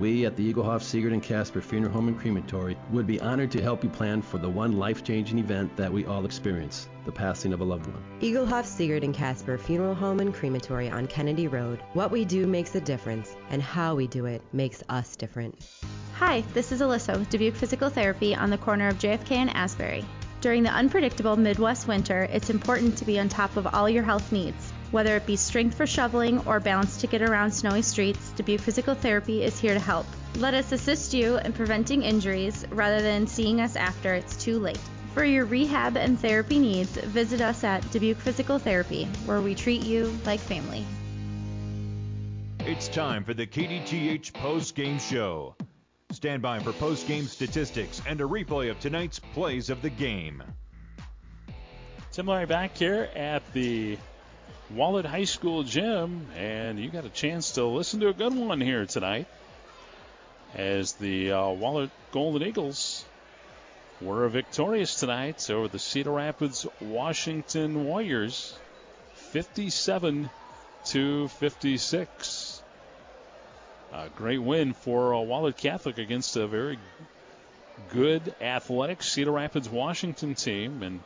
We at the Egelhof Siegert, and Casper Funeral Home and Crematory would be honored to help you plan for the one life-changing event that we all experience, the passing of a loved one. Egelhof Siegert, and Casper Funeral Home and Crematory on Kennedy Road. What we do makes a difference, and how we do it makes us different. Hi, this is Alyssa with Dubuque Physical Therapy on the corner of JFK and Asbury. During the unpredictable Midwest winter, it's important to be on top of all your health needs. Whether it be strength for shoveling or balance to get around snowy streets, Dubuque Physical Therapy is here to help. Let us assist you in preventing injuries rather than seeing us after it's too late. For your rehab and therapy needs, visit us at Dubuque Physical Therapy, where we treat you like family. It's time for the KDTH post game show. Stand by for post game statistics and a replay of tonight's plays of the game. Tim Larry back here at the Wahlert High School gym, and you got a chance to listen to a good one here tonight as the uh, Wahlert Golden Eagles were victorious tonight over the Cedar Rapids Washington Warriors, 57 to 56. A great win for uh, Wahlert Catholic against a very good athletic Cedar Rapids Washington team, and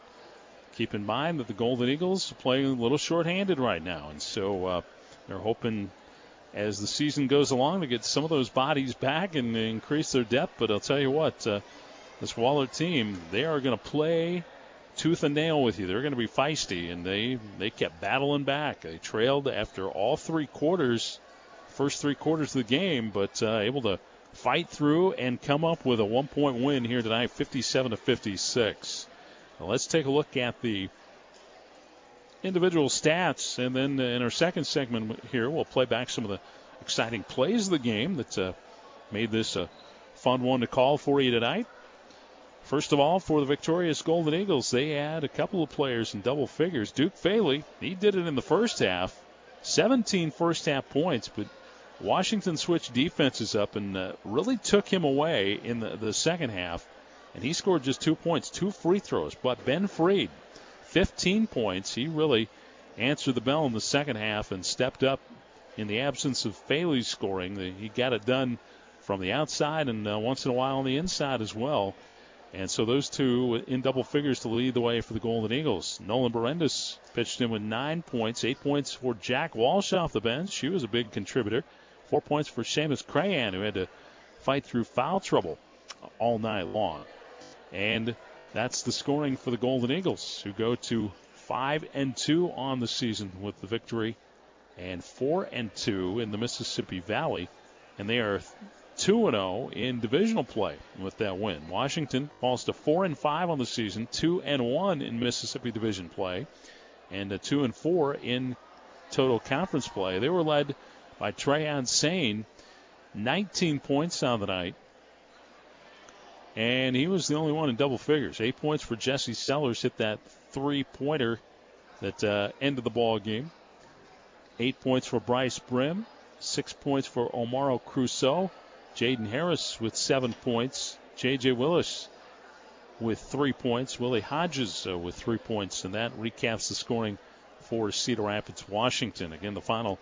keep in mind that the Golden Eagles are playing a little shorthanded right now, and so uh, they're hoping as the season goes along to get some of those bodies back and increase their depth. But I'll tell you what, uh, this Wahlert team, they are going to play tooth and nail with you. They're going to be feisty, and they they kept battling back. They trailed after all three quarters, first three quarters of the game, but uh, able to fight through and come up with a one-point win here tonight, 57 to 56. Now let's take a look at the individual stats, and then in our second segment here, we'll play back some of the exciting plays of the game that uh, made this a fun one to call for you tonight. First of all, for the victorious Golden Eagles, they had a couple of players in double figures. Duke Faley, he did it in the first half, 17 first half points, but Washington switched defenses up and uh, really took him away in the, the second half, and he scored just two points, two free throws. But Ben Freed, 15 points. He really answered the bell in the second half and stepped up in the absence of Faley's scoring. He got it done from the outside and uh, once in a while on the inside as well. And so those two in double figures to lead the way for the Golden Eagles. Nolan Berendis pitched in with nine points, eight points for Jack Walsh off the bench. She was a big contributor. Four points for Seamus Crahan, who had to fight through foul trouble all night long. And that's the scoring for the Golden Eagles, who go to five and two on the season with the victory, and four and two in the Mississippi Valley, and they are two and zero in divisional play with that win. Washington falls to four and five on the season, two and one in Mississippi Division play, and a two and four in total conference play. They were led by Trayan Sane, 19 points on the night, and he was the only one in double figures. Eight points for Jesse Sellers, hit that three pointer that uh, ended the ball game. Eight points for Bryce Brim, six points for Omaro Crusoe. Jaden Harris with seven points. J.J. Willis with three points. Willie Hodges uh, with three points. And that recaps the scoring for Cedar Rapids, Washington. Again, the final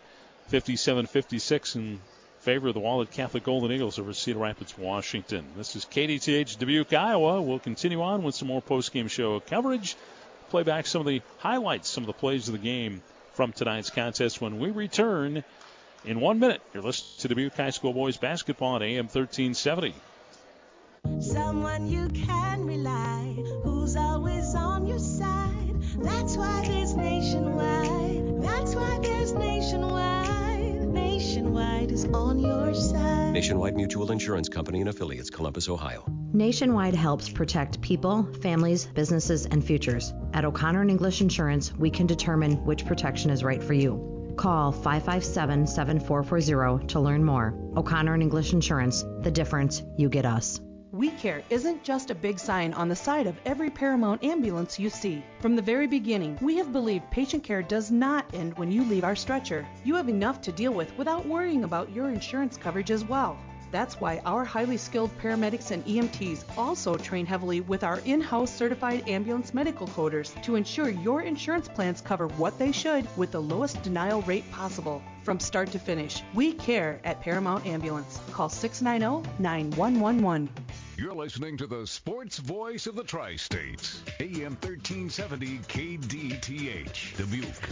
57 56 in favor of the Wahlert Catholic Golden Eagles over Cedar Rapids, Washington. This is KDTH Dubuque, Iowa. We'll continue on with some more post-game show coverage. Play back some of the highlights, some of the plays of the game from tonight's contest when we return in one minute. You're listening to Dubuque High School Boys Basketball at AM 1370. Your side. Nationwide Mutual Insurance Company and affiliates, Columbus, Ohio. Nationwide helps protect people, families, businesses, and futures. At O'Connor and English Insurance, we can determine which protection is right for you. Call 557 7440 to learn more. O'Connor and English Insurance, the difference you get us. We Care isn't just a big sign on the side of every Paramount ambulance you see. From the very beginning, we have believed patient care does not end when you leave our stretcher. You have enough to deal with without worrying about your insurance coverage as well. That's why our highly skilled paramedics and EMTs also train heavily with our in house certified ambulance medical coders to ensure your insurance plans cover what they should with the lowest denial rate possible. From start to finish, we care at Paramount Ambulance. Call 690 9111. You're listening to the sports voice of the Tri States, AM 1370 KDTH, Dubuque.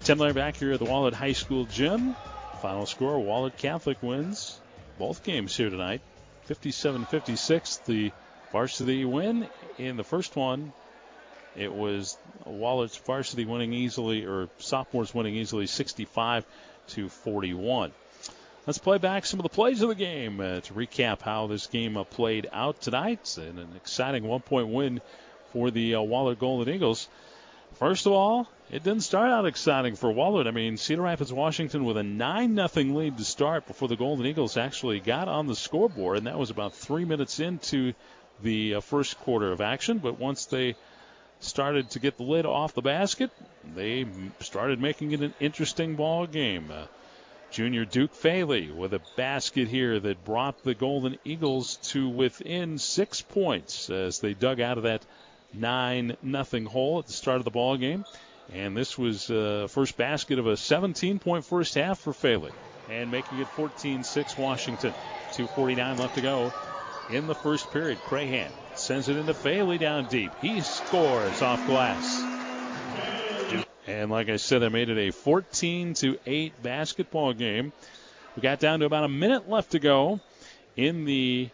Tim Lair back here at the Wahlert High School gym. Final score Wahlert Catholic wins both games here tonight 57 56. The varsity win in the first one. It was Wahlert's varsity winning easily, or sophomores winning easily 65 to 41. Let's play back some of the plays of the game uh, to recap how this game uh, played out tonight. And an exciting one point win for the uh, Wahlert Golden Eagles. First of all, it didn't start out exciting for Wahlert. I mean, Cedar Rapids, Washington with a 9 0 lead to start before the Golden Eagles actually got on the scoreboard, and that was about three minutes into the first quarter of action. But once they started to get the lid off the basket, they started making it an interesting ball game. Junior Duke Faley with a basket here that brought the Golden Eagles to within six points as they dug out of that nine nothing hole at the start of the ball game. And this was uh, first basket of a 17 point first half for Faley. And making it 14 6 Washington. 2.49 left to go in the first period. Crahan sends it into Faley down deep. He scores off glass. And like I said, I made it a 14 to 8 basketball game. We got down to about a minute left to go in the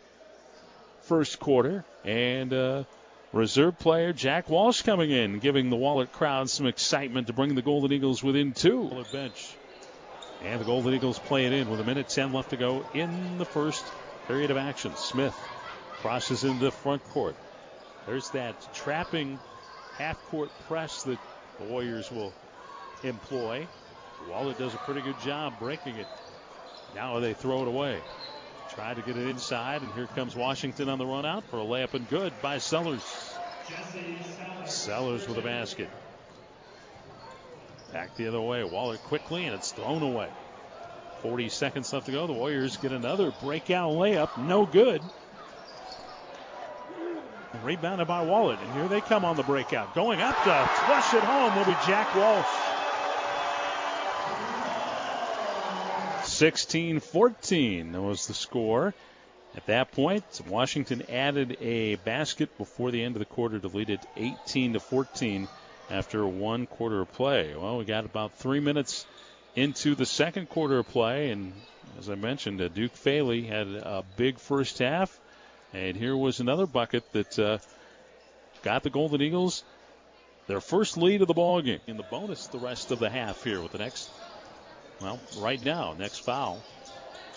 first quarter, and uh, reserve player Jack Walsh coming in, giving the Wahlert crowd some excitement to bring the Golden Eagles within two. Bench. And the Golden Eagles play it in with a minute 10 left to go in the first period of action. Smith crosses into the front court. There's that trapping half court press that the Warriors will employ. Wahlert does a pretty good job breaking it. Now they throw it away. Try to get it inside, and here comes Washington on the run out for a layup and good by Sellers. Sellers with a basket. Back the other way. Wahlert quickly, and it's thrown away. 40 seconds left to go. The Warriors get another breakout layup. No good. Rebounded by Wahlert, and here they come on the breakout. Going up to flush it home will be Jack Walsh. 16 14 was the score. At that point, Washington added a basket before the end of the quarter to lead it 18 to 14 after one quarter of play. Well, we got about three minutes into the second quarter of play, and as I mentioned, uh, Duke Faley had a big first half, and here was another bucket that uh, got the Golden Eagles their first lead of the ball game in the bonus the rest of the half here with the next well, right now, next foul.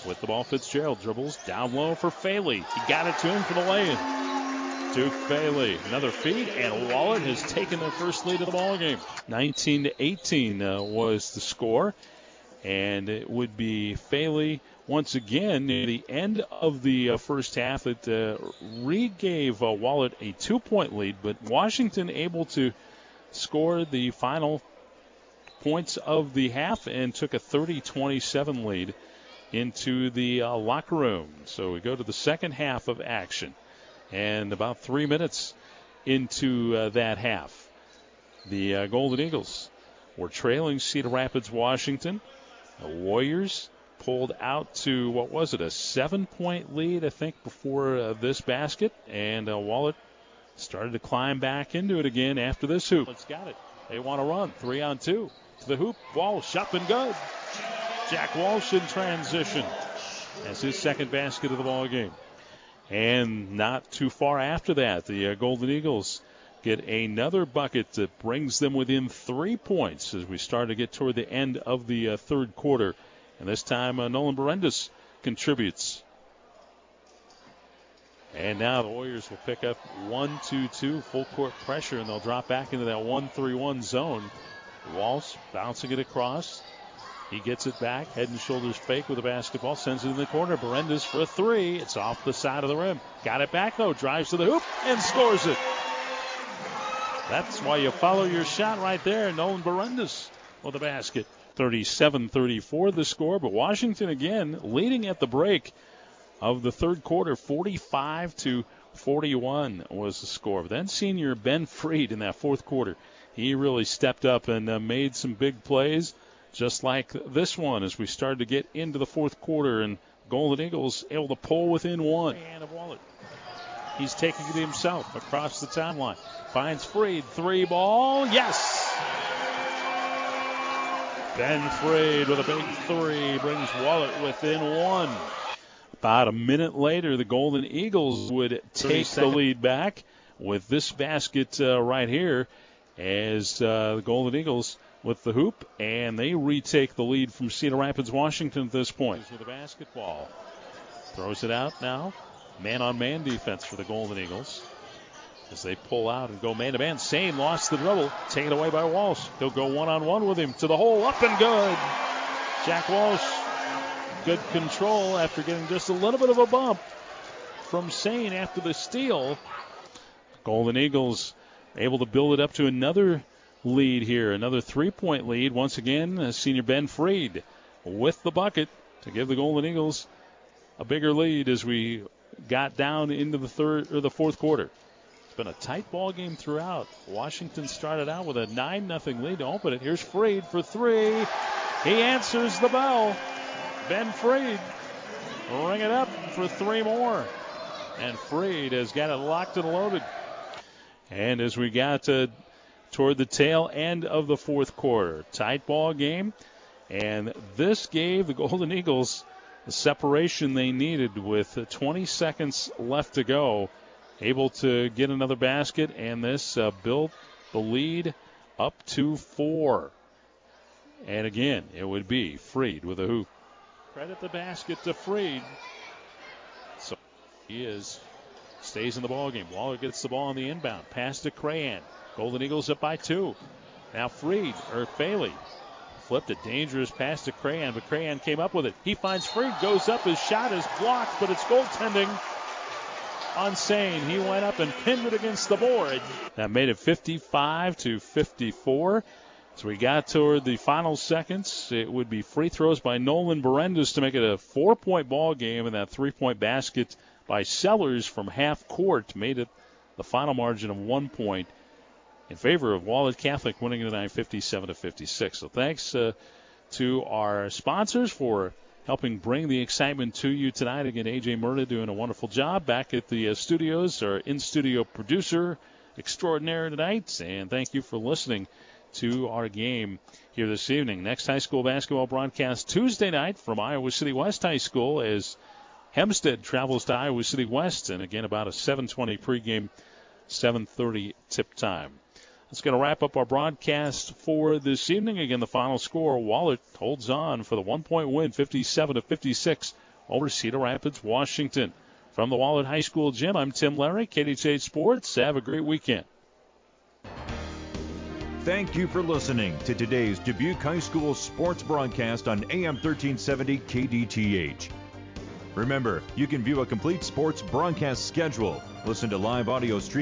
With the ball, Fitzgerald dribbles down low for Faley. He got it to him for the lay-in. Duke Faley, another feed, and Wahlert has taken their first lead of the ball game. 19 to 18 uh, was the score, and it would be Faley once again near the end of the uh, first half. It uh, re-gave uh, Wahlert a two-point lead, but Washington able to score the final points of the half and took a 30 27 lead into the locker room. So we go to the second half of action. And about three minutes into that half, the Golden Eagles were trailing Cedar Rapids, Washington. The Warriors pulled out to, what was it, a seven point lead, I think, before uh, this basket. And uh, Wahlert started to climb back into it again after this hoop. It's got it. They want to run. Three on two to the hoop. Walsh up and good. Jack Walsh in transition That's his second basket of the ball game. And not too far after that, the uh, Golden Eagles get another bucket that brings them within three points as we start to get toward the end of the third quarter. And this time, uh, Nolan Berendis contributes. And now the Warriors will pick up 1 2 2 full court pressure, and they'll drop back into that 1 3 1 zone. Walsh bouncing it across. He gets it back, head and shoulders fake with a basketball, sends it in the corner. Berendis for a three. It's off the side of the rim. Got it back though, drives to the hoop and scores it. That's why you follow your shot right there. Nolan Berendis with the basket. 37 34 the score, but Washington again leading at the break of the third quarter, 45 to 41 was the score. Then senior Ben Freed in that fourth quarter he really stepped up and uh, made some big plays, just like this one as we started to get into the fourth quarter. And Golden Eagles able to pull within one. And of Wahlert. He's taking it himself across the timeline. Finds Freed. Three ball. Yes! Ben Freed with a big three brings Wahlert within one. About a minute later, the Golden Eagles would take the lead back with this basket uh, right here as uh, the Golden Eagles with the hoop, and they retake the lead from Cedar Rapids, Washington at this point. With a basketball. Throws it out now. Man on man defense for the Golden Eagles. As they pull out and go man to man. Sane lost the dribble. Taken away by Walsh. He'll go one on one with him to the hole. Up and good. Jack Walsh. Good control after getting just a little bit of a bump from Sane after the steal. Golden Eagles able to build it up to another lead here, another three point lead. Once again, uh, senior Ben Freed with the bucket to give the Golden Eagles a bigger lead as we got down into the third or the fourth quarter. It's been a tight ball game throughout. Washington started out with a 9 0 lead to open it. Here's Freed for three. He answers the bell. Ben Freed ring it up for three more. And Freed has got it locked and loaded. And as we got to, toward the tail end of the fourth quarter, tight ball game. And this gave the Golden Eagles the separation they needed with 20 seconds left to go. Able to get another basket, and this uh, built the lead up to four. And again, it would be Freed with a hoop. Credit the basket to Freed. So he is stays in the ball game. Waller gets the ball on the inbound. Pass to Crahan. Golden Eagles up by two. Now Freed or Faley flipped a dangerous pass to Crahan, but Crahan came up with it. He finds Freed, goes up, his shot is blocked, but it's goaltending on Sane. He went up and pinned it against the board. That made it 55 to 54. So we got toward the final seconds. It would be free throws by Nolan Berendis to make it a four-point ball game, and that three-point basket by Sellers from half court made it the final margin of one point in favor of Wahlert Catholic, winning tonight 57 to 56. So thanks uh, to our sponsors for helping bring the excitement to you tonight. Again, AJ Murda doing a wonderful job back at the uh, studios, our in-studio producer extraordinaire tonight, and thank you for listening to our game here this evening. Next high school basketball broadcast Tuesday night from Iowa City West High School as Hempstead travels to Iowa City West, and again about a 7:20 pregame, 7:30 tip time. That's going to wrap up our broadcast for this evening. Again, the final score: Wahlert holds on for the one-point win, 57 to 56 over Cedar Rapids, Washington. From the Wahlert High School gym, I'm Tim Larry, KDTH Sports. Have a great weekend. Thank you for listening to today's Dubuque High School sports broadcast on AM 1370 KDTH. Remember, you can view a complete sports broadcast schedule, listen to live audio stream